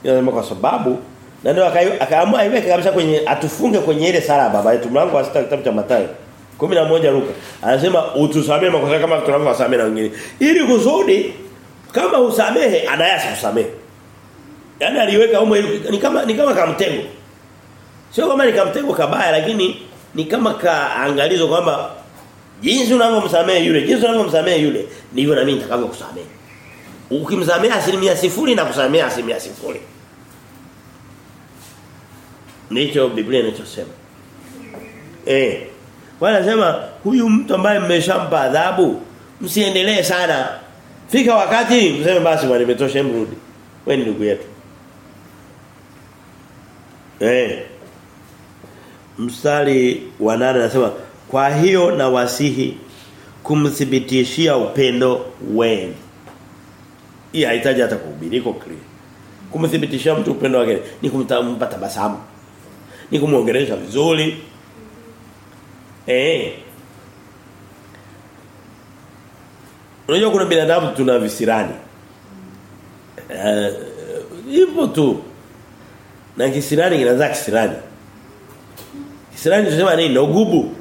Inasema kwa sababu na ndio akaamua iweke kabisa kwenye atufunge kwenye ile sala baba yetu mlango wa 6 kitabu cha Mathayo 11 Luka anasema utusamehe makosa kama tunavyowasamehe na wengine ili kusudi kama usamehe anayasa kusamehe Yaani aliweka humo ni kama ni kama kamtego sio kama ni kamtego kabaya lakini ni kama kaangalizo kwamba jinsi unavyomsamehe yule jinsi unavyomsamehe yule ndivyo na mimi nitakavyokusamehe ukimsamehe asilimia sifuri na kusamehe asilimia sifuri Ndicho Biblia inachosema. Eh. Wala sema huyu mtu ambaye mmeshampa adhabu msiendelee sana. Fika wakati mseme basi bwana nimetosha mrudi. Wewe ni ndugu yetu. Eh. Mstari wa 8 anasema kwa hiyo na wasihi kumthibitishia upendo wenu. Hii haitaji hata kuhubiri iko clear. Kumthibitishia mtu upendo wake ni kumpa tabasamu. Ni kumuongelesha vizuri. Eh. Unajua kuna binadamu tuna visirani. Eh ipo tu. Na kisirani kinazaa kisirani. Kisirani tunasema nini? Nogubu.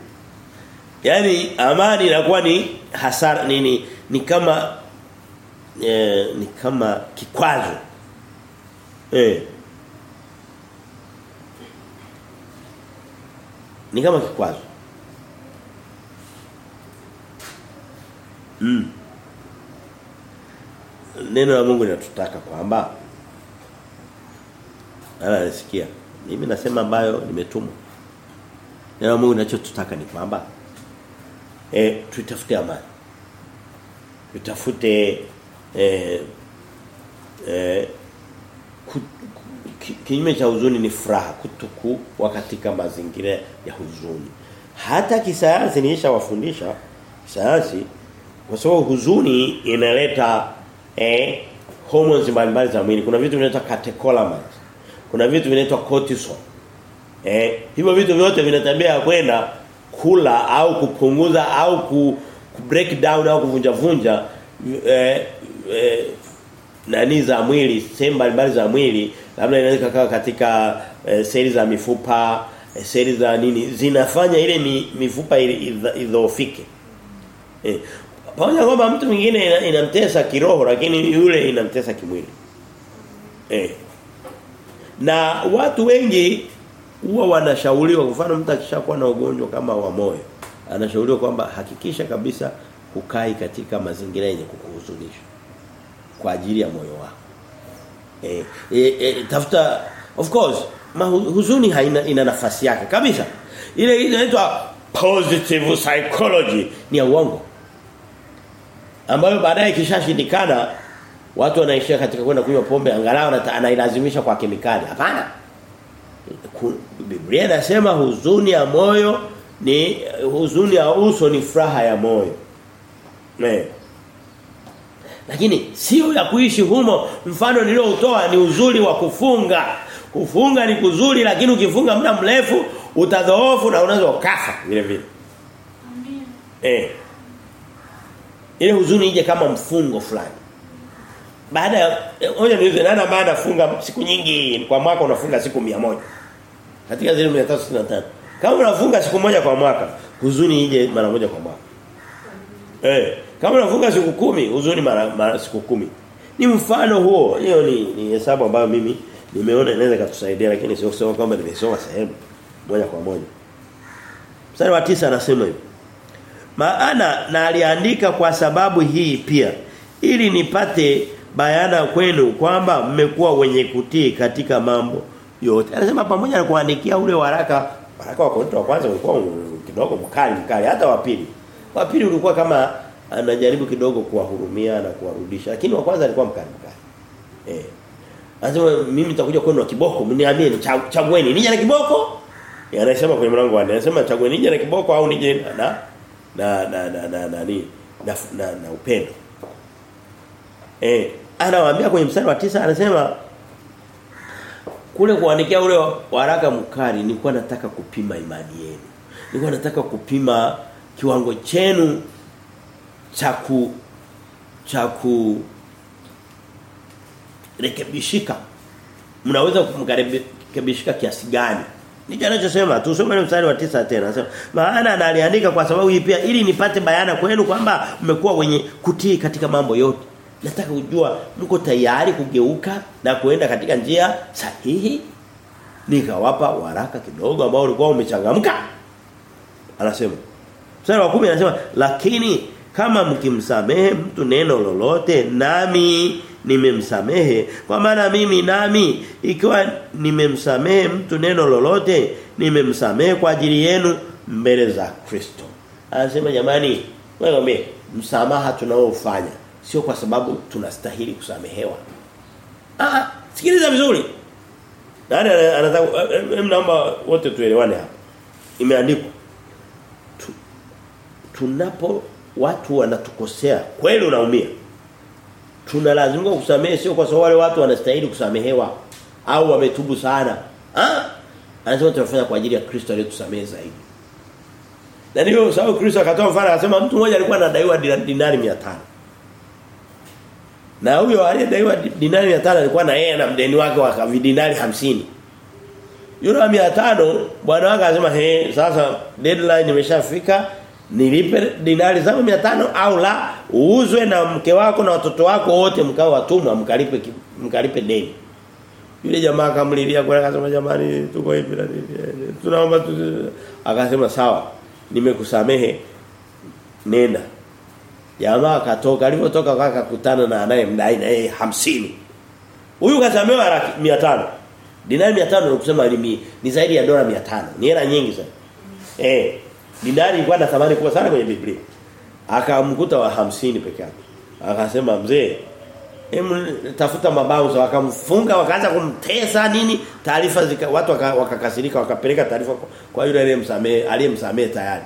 Yaani amani inakuwa ni hasara nini ni kama eh, ni kama kikwazo. Eh. Ni kama kikwazo. Mm. Neno la Mungu linatutaka kwamba Ala nisikia. Mimi nasema ambayo nimetumwa. Neno Mungu linachotutaka ni kwamba eh tutafute amani. Tutafute eh eh kinyume cha huzuni ni furaha kutuku katika mazingira ya huzuni. Hata kisayansi nilishawafundisha sayansi kwa sababu huzuni inaleta eh hormones mbalimbali za mwili. Kuna vitu vinaitwa catecholamines. Kuna vitu vinaitwa cortisol. Eh hivyo vitu vyote vina tabia ya kwenda kula au kupunguza au ku, ku break down au kuvunja vunja eh, eh, nani za mwili, sehemu mbalimbali za mwili, labda inaweza kawa katika eh, seli za mifupa, eh, seli za nini zinafanya ile mi, mifupa idhoofike. Eh, pamoja kwamba mtu mwingine inamtesa kiroho lakini yule inamtesa kimwili. Eh. Na watu wengi huwa wanashauriwa mfano mtu akishakuwa na ugonjwa kama wa moyo anashauriwa kwamba hakikisha kabisa kukai katika mazingira yenye kukuhuzunisha kwa ajili ya moyo wako. Eh, eh, eh tafuta of course mahuzuni haina ina nafasi yake kabisa. Ile inaitwa positive psychology ni ya uongo. Ambayo baadaye kishashindikana watu wanaishia katika kwenda kunywa pombe angalau anailazimisha kwa kemikali. Hapana. Biblia inasema huzuni ya moyo ni huzuni ya uso ni furaha ya moyo. Ne. Lakini sio ya kuishi humo mfano niliotoa ni uzuri wa kufunga. Kufunga ni kuzuri lakini ukifunga muda mrefu utadhoofu na unaweza ukafa vile vile. Eh. Ile huzuni ije kama mfungo fulani. Baada ya hoja niulize nani ambaye anafunga siku nyingi kwa mwaka unafunga siku 100 katika zile 365 kama unafunga siku moja kwa mwaka huzuni ije mara moja kwa mwaka. Eh kama unafunga siku kumi huzuni mara, mara siku kumi. Ni mfano huo. Hiyo ni ni hesabu ambayo mimi nimeona inaweza kutusaidia lakini sio kusema kwamba nimesoma sehemu moja kwa moja. Mstari wa tisa anasema hivi. Maana na aliandika kwa sababu hii pia ili nipate bayana kwenu kwamba mmekuwa wenye kutii katika mambo yote. Anasema pamoja na kuandikia ule waraka waraka wa Korinto wa kwanza ulikuwa kidogo mkali mkali hata wa pili. Wa pili ulikuwa kama anajaribu kidogo kuwahurumia na kuwarudisha lakini wa kwanza alikuwa mkali mkali. Eh. Anasema mimi nitakuja kwenu na kiboko mniambie chagueni nije na kiboko? Ya anasema kwenye mlango wake anasema chagueni nije na kiboko au nije na na na na na na, na, na, na, na upendo. Eh, anawaambia kwenye mstari wa tisa anasema kule kuandikia ule waraka mkali nilikuwa nataka kupima imani yenu. Nilikuwa nataka kupima kiwango chenu cha ku cha ku rekebishika. Mnaweza kumkaribishika kiasi gani? Ndicho anachosema tusome mstari wa tisa tena. Anasema maana analiandika kwa sababu hii pia ili nipate bayana kwenu kwamba mmekuwa wenye kutii katika mambo yote. Nataka kujua mko tayari kugeuka na kuenda katika njia sahihi. Nikawapa waraka kidogo ambao ulikuwa umechangamka. Anasema. Mstari wa 10 anasema lakini kama mkimsamehe mtu neno lolote nami nimemsamehe kwa maana mimi nami ikiwa nimemsamehe mtu neno lolote nimemsamehe kwa ajili yenu mbele za Kristo. Anasema jamani, wewe msamaha tunaofanya sio kwa sababu tunastahili kusamehewa. Ah, sikiliza vizuri. Nani anataka naomba wote tuelewane hapa. Imeandikwa tu, tunapo watu wanatukosea kweli unaumia. Tunalazimika kusamehe sio kwa sababu wale watu wanastahili kusamehewa au wametubu sana. Ah? Anasema tunafanya kwa ajili ya Kristo aliyetusamehe zaidi. Na ndio sababu Kristo akatoa mfano akasema mtu mmoja alikuwa anadaiwa dinari 500. Na huyo aliyedaiwa dinari 500 alikuwa na yeye na mdeni wake wa dinari 50. Yule wa 500 bwana wake akasema he sasa deadline imeshafika nilipe dinari zangu 500 au la uuzwe na mke wako na watoto wako wote mkao watumwa mkalipe mkalipe deni. Yule jamaa akamlilia kwa akasema jamani tuko hivi na tunaomba tu akasema sawa nimekusamehe nenda. Jamaa akatoka alipotoka akakutana na anayemdai na yeye 50. Huyu kasamehewa 500. Dinari 500 ni kusema ni, ni zaidi ya dola 500. Ni hela nyingi sana. Eh, dinari ilikuwa na thamani kubwa sana kwenye Biblia. Akamkuta wa 50 peke yake. Akasema mzee, Hem tafuta mabauza wakamfunga wakaanza kumtesa nini taarifa zika watu wakakasirika waka wakapeleka taarifa kwa, kwa yule aliyemsamee aliyemsamee tayari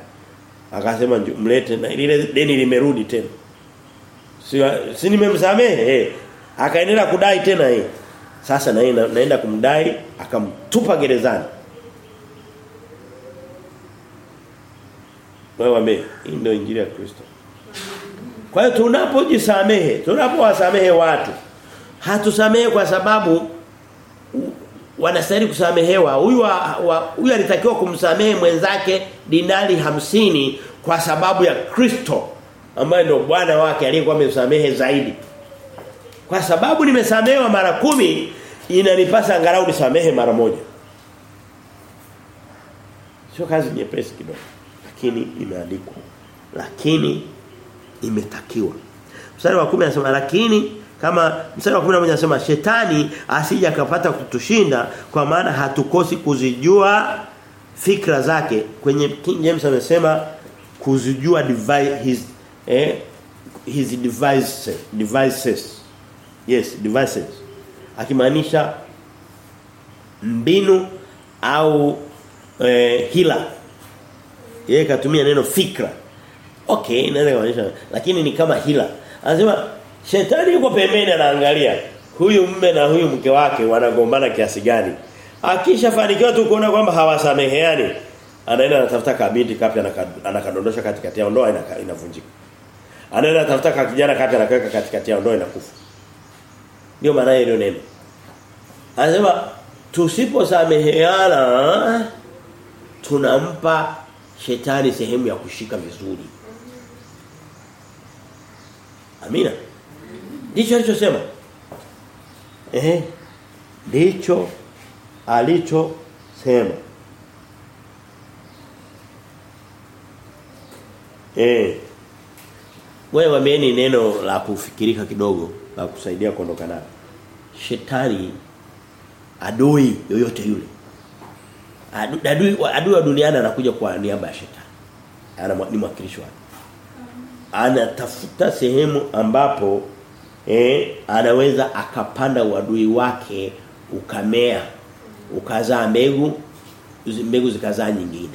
akasema mlete. Na ile deni limerudi tena. Si si nimemsamehe? Eh. Akaendelea kudai tena eh. Sasa na yeye naenda kumdai akamtupa gerezani. Wewe wame ndio injili ya Kristo. Kwa hiyo tunapojisamehe, tunapowasamehe watu, hatusamehe kwa sababu wanastahili kusamehewa. Huyu huyu alitakiwa kumsamehe mwenzake dinari hamsini kwa sababu ya Kristo ambaye ndio bwana wake aliyekuwa amemsamehe zaidi. Kwa sababu nimesamehewa mara kumi inanipasa angalau nisamehe mara moja. Sio kazi nyepesi kidogo, lakini imeandikwa. Lakini imetakiwa. Mstari wa 10 anasema lakini kama mstari wa 11 anasema shetani asije akapata kutushinda kwa maana hatukosi kuzijua fikra zake kwenye King James amesema kuzijua device his eh his devices devices yes devices akimaanisha mbinu au eh, hila yeye katumia neno fikra Okay, inaweza kumaanisha lakini ni kama hila. Anasema shetani yuko pembeni anaangalia huyu mume na huyu mke wake wanagombana kiasi gani. Akishafanikiwa tu kuona kwamba hawasameheani, anaenda anatafuta kabinti kapya anakadondosha katikati yao ndoa inavunjika. Anaenda anatafuta kijana kati anakaweka katikati yao ndoa inakufa. Ndio maana hiyo neno. Anasema tusiposameheana tunampa shetani sehemu ya kushika vizuri. Amina. Ndicho alichosema. Eh. Ndicho alichosema. Eh. Wewe wameni neno la kufikirika kidogo la kusaidia kuondoka nalo. Shetani adui yoyote yule. Adui adui wa duniani anakuja kwa niaba ya shetani. Ana ni mwakilishi wake anatafuta sehemu ambapo eh anaweza akapanda uadui wake ukamea ukazaa mbegu mbegu zikazaa nyingine.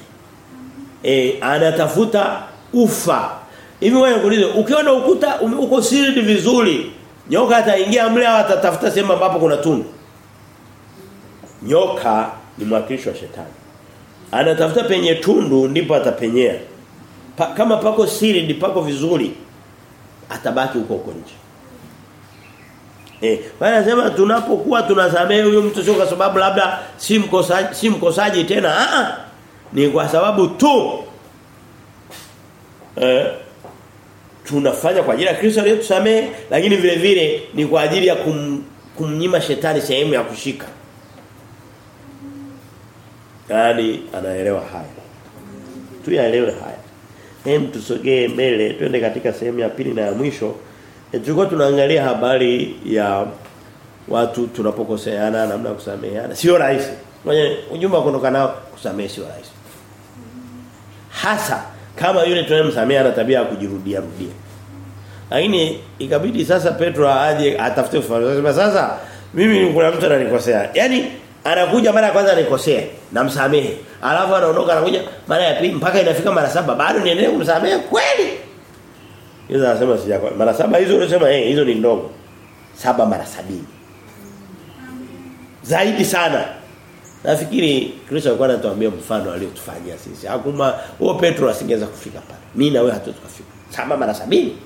E, anatafuta ufa hivi wewe kuulize ukiona ukuta uko sealed vizuri nyoka ataingia mle atatafuta sehemu ambapo kuna tundu? Nyoka ni mwakilishi wa shetani. Anatafuta penye tundu ndipo atapenyea. Pa, kama pako siri pako vizuri atabaki huko huko nje. Eh, bwana anasema tunapokuwa tunasamehe huyo mtu sio kwa sababu labda si mkosaji si mkosaji tena. Ah ni kwa sababu tu eh tunafanya kwa ajili ya Kristo aliyetusamehe lakini vile vile ni kwa ajili ya kum, kumnyima shetani sehemu ya kushika. Yaani anaelewa haya. Tuyaelewe haya. Hem tusogee mbele twende katika sehemu ya pili na ya mwisho. E, tulikuwa tunaangalia habari ya watu tunapokoseana namna ya kusameheana. Sio rahisi. Mwenye ujumbe kuondoka nao kusamehe sio rahisi. hasa kama yule tunayemsamehe ana tabia ya kujirudia rudia. Lakini ikabidi sasa Petro aje atafute ufafanuzi. Sasa mimi kuna mtu ananikosea. Yaani anakuja mara ya kwanza anikosea namsamehe. Alafu anaondoka anakuja mara ya pili mpaka inafika mara saba bado niendelee kumsamehe kweli. Hizo anasema sijakwa. Mara saba hizo unasema eh hizo ni ndogo. Saba mara sabini. Zaidi sana. Nafikiri Kristo alikuwa anatuambia mfano aliotufanyia sisi. Hakuma huo Petro asingeweza kufika pale. Mimi na wewe hatutafika. Saba mara sabini.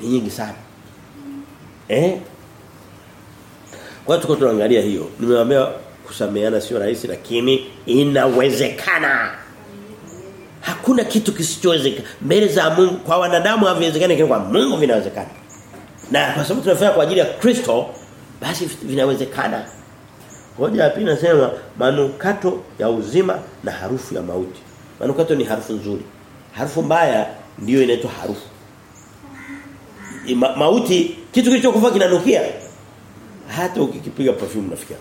Ni nyingi sana. Eh? Kwa tuko tunaangalia hiyo. Nimewaambia kusameheana sio rahisi lakini inawezekana. Hakuna kitu kisichowezekana. Mbele za Mungu kwa wanadamu haviwezekani lakini kwa Mungu vinawezekana. Na kwa sababu tunafanya kwa ajili ya Kristo basi vinawezekana. Hoja ya pili nasema manukato ya uzima na harufu ya mauti. Manukato ni harufu nzuri. Harufu mbaya ndiyo inaitwa harufu. Ma, mauti kitu kilichokufa kinanukia. Hata ukikipiga perfume nafikia.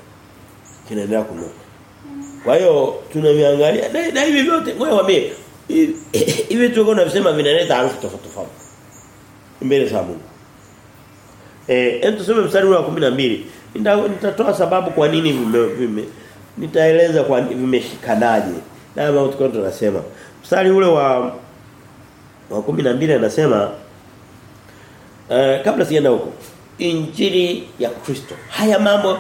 Kinaendelea kunuka. Kwa hiyo tunaviangalia na, hivi vyote wewe waambie hivi tulikuwa tunasema vinaleta harufu tofauti tofauti. Mbele za Mungu. Eh, hem tusome mstari wa 12. Nitatoa sababu kwa nini vime, nitaeleza kwa vimeshikanaje. Na ambao tulikuwa tunasema. Mstari ule wa wa 12 anasema eh, kabla sienda huko injili ya Kristo. Haya mambo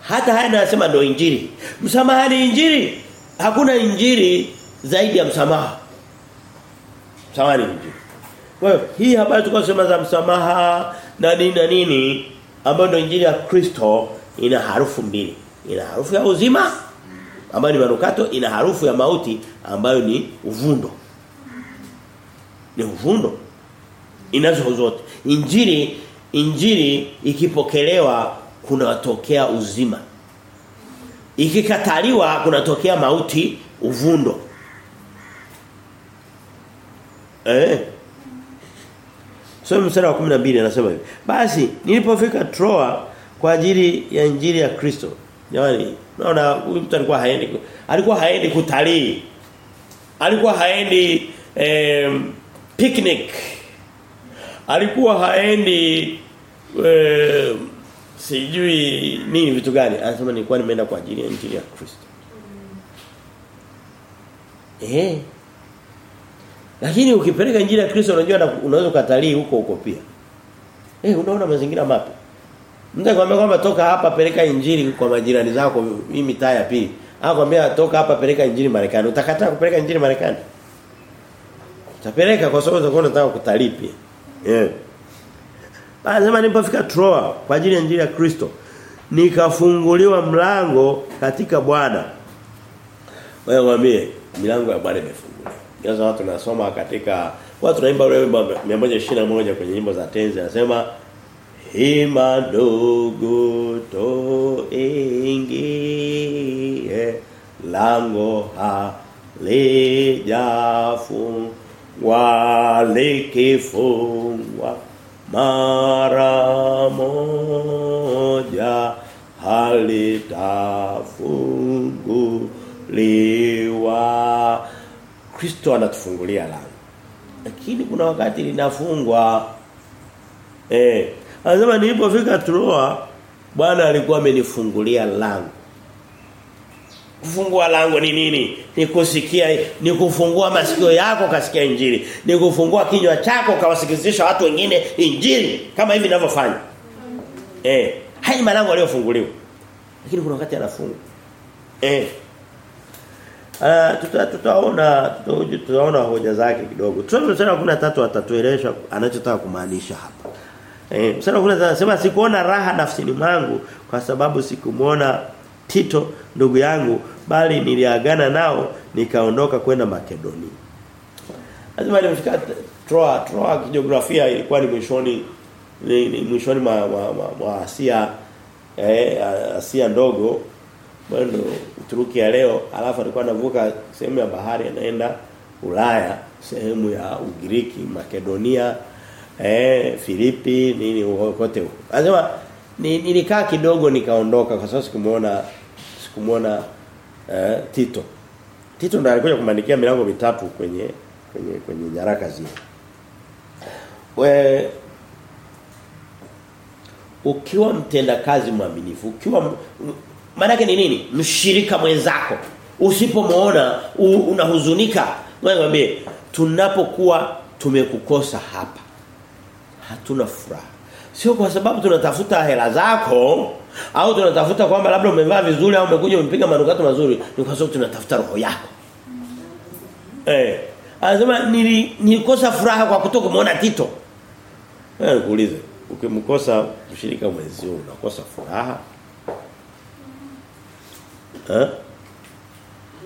hata haya nasema ndio injili. Msamaha ni injili. Hakuna injili zaidi ya msamaha. Msamaha ni. Kwa hiyo hii habari tukasema za msamaha na nini na nini ambayo ndio injili ya Kristo ina harufu mbili. Ina harufu ya uzima ambayo ni manukato, ina harufu ya mauti ambayo ni uvundo. Ni uvundo. Inazo zote. Injili injili ikipokelewa kunatokea uzima. Ikikataliwa kunatokea mauti, uvundo. Eh. So mstari wa 12 anasema hivi. Basi nilipofika Troa kwa ajili ya injili ya Kristo. Jamani, naona huyu mtu alikuwa haendi alikuwa haendi kutalii. Alikuwa haendi eh, picnic. Alikuwa haendi eh, sijui nini vitu gani. Anasema nilikuwa nimeenda kwa ajili ya injili ya Kristo. Eh. Lakini ukipeleka injili ya Kristo unajua unaweza kutalii huko huko pia. Eh unaona mazingira mapya. Mtu akwambia kwamba toka hapa peleka injili kwa majirani zako hii mitaa ya pili. Akwambia toka hapa peleka injili Marekani. Utakataa kupeleka injili Marekani? Utapeleka kwa sababu utakuwa unataka kutalii pia. Yeah. Anasema nilipofika Troa kwa ajili ya injili ya Kristo nikafunguliwa mlango katika Bwana. Wewe mwambie milango ya Bwana imefunguliwa. Sasa watu nasoma katika watu naimba ule wimbo 121 kwenye nyimbo za tenzi anasema hima dogo to ingie lango ha lejafu walikifungwa mara moja halitafunguliwa Kristo anatufungulia lango. Lakini kuna wakati linafungwa eh anasema nilipofika Troa Bwana alikuwa amenifungulia lango. Kufungua lango ni nini? Ni kusikia, ni kufungua masikio yako kasikia injili, ni kufungua kinywa chako kawasikizisha watu wengine injili kama hivi ninavyofanya. Eh, haya malango aliyofunguliwa. Lakini kuna wakati anafungwa. Eh. Uh, tuta, tutaona tuta, tutaona hoja zake kidogo. Tusome mstari wa 13 atatueleza anachotaka kumaanisha hapa. Eh, mstari wa 13 anasema sikuona raha nafsini mwangu kwa sababu sikumuona Tito ndugu yangu bali niliagana nao nikaondoka kwenda Makedonia. Lazima nimefika Troa, Troa kijiografia ilikuwa ni mwishoni ni, ni mwishoni mwa, mwa Asia eh Asia ndogo bado Uturuki ya leo alafu alikuwa anavuka sehemu ya bahari anaenda Ulaya sehemu ya Ugiriki Makedonia eh Filipi nini kote huko anasema ni, nilikaa kidogo nikaondoka kwa sababu sikumuona sikumuona eh, Tito Tito ndiye alikuja kumandikia milango mitatu kwenye kwenye kwenye nyaraka zile. We ukiwa mtendakazi mwaminifu, ukiwa maana ni nini? Mshirika mwenzako. Usipomuona unahuzunika. Ngoja tunapokuwa tumekukosa hapa hatuna furaha. Sio kwa sababu tunatafuta hela zako au tunatafuta kwamba labda umevaa vizuri au umekuja umepiga manukato mazuri, ni kwa sababu tunatafuta roho yako. Eh. Anasema nili, nilikosa furaha kwa kutoka muona Tito. Eh kuulize, ukimkosa mshirika mwenzio unakosa furaha? Eh?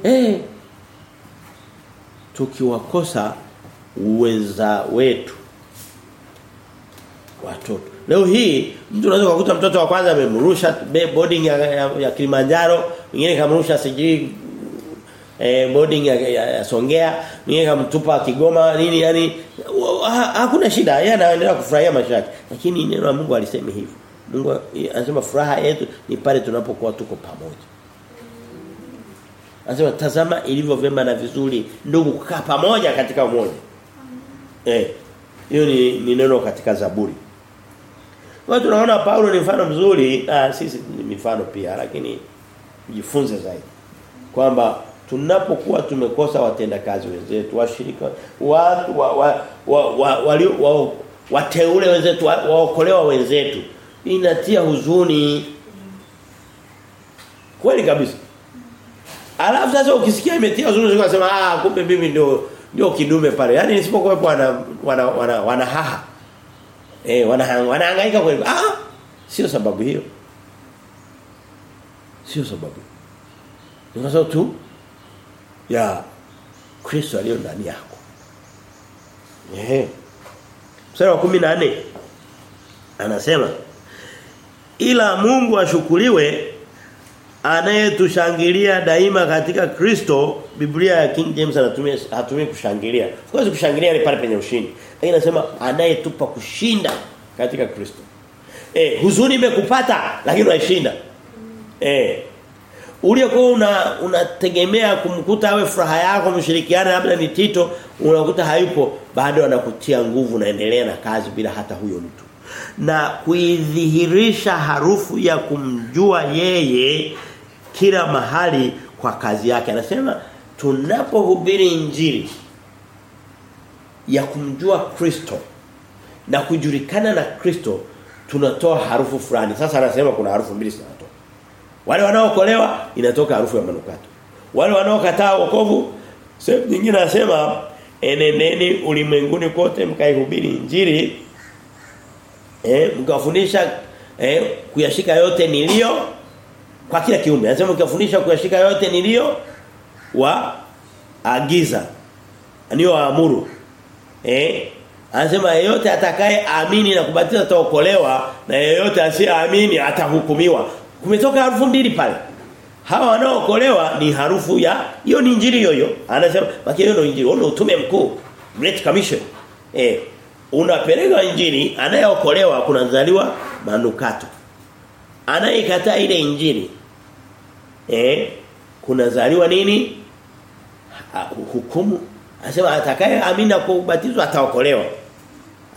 Eh. Tukiwakosa uweza wetu watoto. Leo hii mtu unaweza kukuta mtoto wa kwanza amemrusha boarding ya, ya, ya Kilimanjaro, mwingine kamrusha sijui eh, boarding ya, ya, ya Songea, mwingine kamtupa Kigoma nini yani hakuna shida, yeye anaendelea kufurahia maisha yake. Lakini neno la Mungu alisema hivyo. Mungu anasema furaha yetu ni pale tunapokuwa tuko pamoja. Anasema tazama ilivyo vyema na vizuri ndugu kukaa pamoja katika umoja. Eh. Hiyo ni, ni neno katika Zaburi. Kwa tunaona Paulo ni mfano mzuri, ah sisi ni mifano pia lakini jifunze zaidi. Kwamba tunapokuwa tumekosa watendakazi wenzetu, washirika, watu wa, wa, wa, wa, wa, wa, wateule wenzetu, waokolewa wenzetu, inatia huzuni. Kweli kabisa. Alafu sasa ukisikia imetia uzuri unasema ah kumbe mimi ndio ndio kidume pale. Yaani nisipokuwepo wana wana wana, wana haha. Eh wana wanahangaika kweli. Ah sio sababu hiyo. Sio sababu. Ni kwa sababu tu ya Kristo aliyo ndani yako. Eh. Mstari wa 14 anasema ila Mungu ashukuriwe anayetushangilia daima katika Kristo Biblia ya King James anatumia hatumii kushangilia. Of kushangilia ni pale penye ushindi. Lakini anasema anayetupa kushinda katika Kristo. Eh huzuni imekupata lakini unaishinda. Eh uliokuwa una unategemea kumkuta awe furaha yako mshirikiane labda ni Tito unakuta hayupo bado anakutia nguvu naendelea na kazi bila hata huyo mtu na kuidhihirisha harufu ya kumjua yeye kila mahali kwa kazi yake. Anasema tunapohubiri injili ya kumjua Kristo na kujulikana na Kristo tunatoa harufu fulani. Sasa anasema kuna harufu mbili zinatoka. Wale wanaokolewa inatoka harufu ya manukato. Wale wanaokataa wokovu sehemu nyingine anasema eneneni ulimwenguni kote mkaihubiri injili eh mkiwafundisha eh kuyashika yote nilio kwa kila kiumbe. Anasema mkiwafundisha kuyashika yote nilio wa agiza niyo amuru eh anasema yeyote atakaye amini na kubatiza ataokolewa na yeyote asiyeamini atahukumiwa. Kumetoka harufu mbili pale. Hawa wanaokolewa ni harufu ya hiyo ni injili hiyo anasema baki hiyo ndio injili. Ndio utume mkuu great commission. Eh unapeleka injili anayeokolewa kunazaliwa manukato anayekataa ile injili eh kunazaliwa nini? Hukumu. Anasema atakaye amini na kubatizwa ataokolewa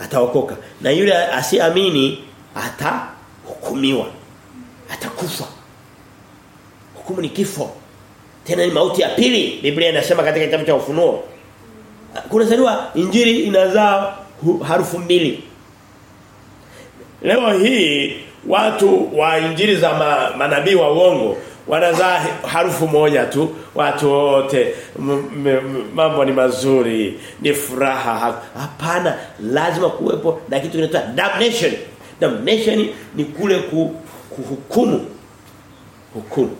ataokoka. Na yule asiamini atahukumiwa atakufa. Hukumu ni kifo. Tena ni mauti ya pili. Biblia inasema katika kitabu cha ufunuo. Kunazaliwa injili inazaa harufu mbili. Leo hii watu wa injili za ma, manabii wa uongo wanazaa harufu moja tu watu wote. Mambo ni mazuri ni furaha hapana lazima kuwepo na kitu kinaitwa damnation. Damnation ni kule ku, kuhukumu. Hukumu.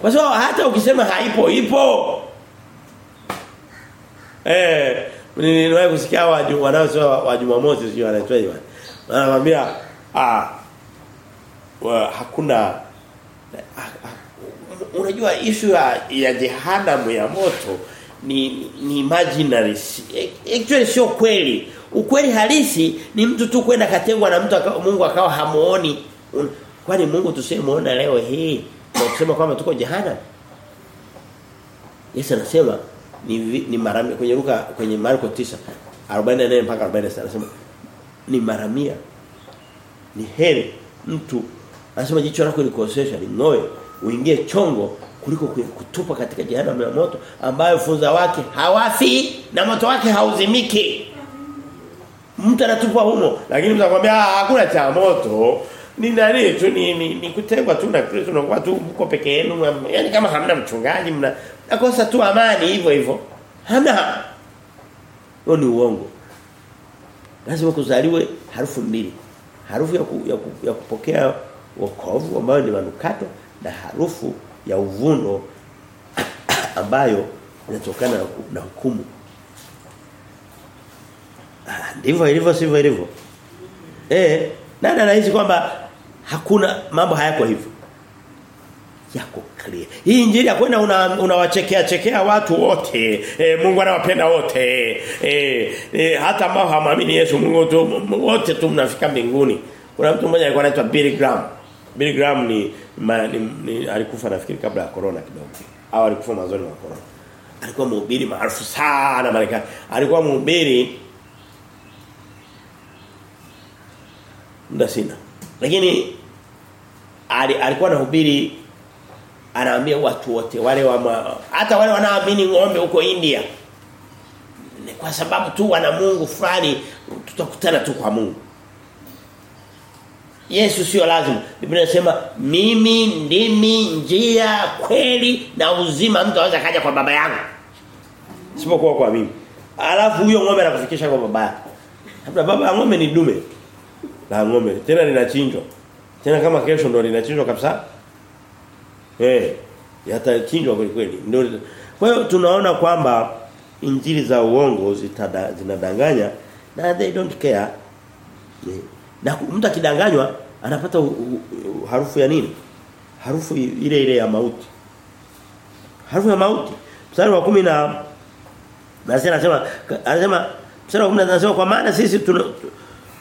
Kwa sababu hata ukisema haipo ipo. Eh niliwahi kusikia waju wanaosema wa Jumamosi sio anaitwa hivyo. Anamwambia ah wa, hakuna unajua issue ya, ya jehanamu ya moto ni ni imaginary. Actually sio kweli. Ukweli halisi ni mtu tu kwenda katengwa na mtu akawa, Mungu akawa hamuoni. Kwani Mungu tusimuona leo hii na kusema kwamba tuko jehanamu? Yesu anasema ni ni mara kwenye ruka kwenye Marko 9 44 mpaka 46 anasema ni mara 100 ni heri mtu anasema jicho lako likosesha ling'oe uingie chongo kuliko kutupa katika jehanamu ya moto ambayo funza wake hawafi na moto wake hauzimiki. Mtu anatupa humo lakini mtu anakuambia hakuna cha moto. Ni nani tu ni, ni, ni kutengwa tu na Kristo na kwa tu mko peke yenu yani kama hamna mchungaji mna nakosa tu amani hivyo hivyo. Hana. huo ni uongo. Lazima kuzaliwe harufu mbili. Harufu ya, ku, ya, ku, ya kupokea wokovu ambayo ni manukato na harufu ya uvuno ambayo inatokana na hukumu. Ndivyo ilivyo sivyo ilivyo. Eh nani anahisi kwamba hakuna mambo hayako hivyo yako clear. Hii injili ya kwenda unawachekea una chekea watu wote. E, Mungu anawapenda wote. E, e, hata ambao hawamwamini Yesu Mungu tu wote tu mnafika mbinguni. Kuna mtu mmoja alikuwa anaitwa Billy Graham. Billy Graham ni, ma, ni, ni alikufa nafikiri kabla ya corona kidogo. Au alikufa mwanzoni mwa corona. Alikuwa mhubiri maarufu sana Marekani. Alikuwa mhubiri. Muda sina. Lakini alikuwa anahubiri anaambia watu wote wale wa hata wale wanaamini ng'ombe huko India ni kwa sababu tu wana Mungu fulani tutakutana tu kwa Mungu Yesu sio lazima. Biblia inasema mimi ndimi njia kweli na uzima mtu anaweza kaja kwa baba yangu. Sipokuwa kwa mimi. Alafu huyo ng'ombe anakufikisha kwa baba yako. Labda baba ng'ombe ni dume. La ng'ombe tena linachinjwa. Tena kama kesho ndo linachinjwa kabisa. Eh, yatachinjwa kweli kweli. Ndio. Kwa hiyo tunaona kwamba injili za uongo zitada, zinadanganya na they don't care. Eh. Na mtu akidanganywa anapata u, u, u, harufu ya nini? Harufu ile ile ya mauti. Harufu ya mauti. Mstari wa 10 na nasema anasema anasema mstari wa 10 anasema kwa maana sisi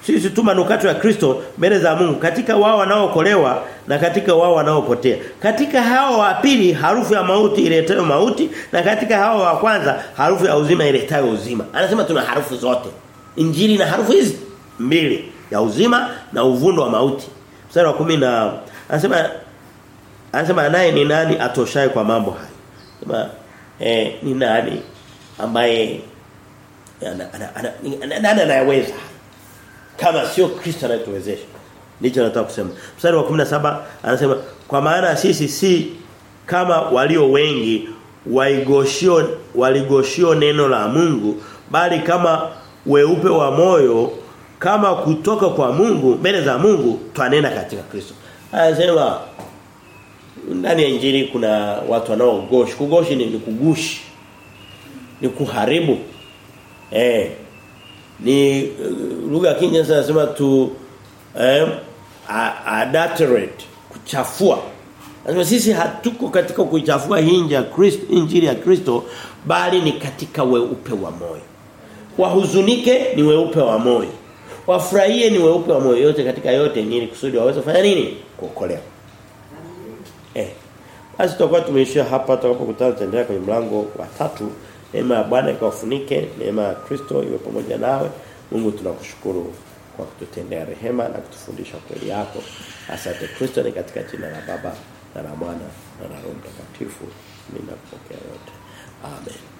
sisi tu manukato ya Kristo mbele za Mungu katika wao wanaokolewa na katika wao wanaopotea. Katika hao wa pili harufu ya mauti iletayo mauti na katika hao wa kwanza harufu ya uzima iletayo uzima. Anasema tuna harufu zote. Injili na harufu hizi mbili ya uzima na uvundo wa mauti. Mstari wa kumi na anasema anasema naye ni nani atoshaye kwa mambo haya? Anasema eh ni nani ambaye ana ana ana ana anayeweza kama sio Kristo anayetuwezesha. Ndicho nataka kusema. Mstari wa 17 anasema kwa maana sisi si kama walio wengi waigoshio waligoshio neno la Mungu bali kama weupe wa moyo kama kutoka kwa Mungu mbele za Mungu twanena katika Kristo. Anasema ndani ya injili kuna watu wanaogoshi. Kugoshi ni, ni kugushi. Ni kuharibu. Eh. Ni uh, lugha ya Kiingereza nasema tu eh, adulterate, kuchafua. Anasema sisi hatuko katika kuichafua ya Kristo, injili ya Kristo bali ni katika weupe wa moyo. Wahuzunike ni weupe wa moyo. Wafurahie ni weupe wa moyo yote katika yote ili kusudi waweze kufanya nini? Kuokolewa. Eh. Basi tutakuwa tumeishia hapa tutakapokutana tutaendelea kwenye mlango wa tatu. Neema ya Bwana ikawafunike, neema ya Kristo iwe pamoja nawe. Mungu tunakushukuru kwa kututendea rehema na kutufundisha kweli yako. Asante Kristo ni katika jina la Baba na la Mwana na la Roho Mtakatifu. Mimi nakupokea yote. Amen.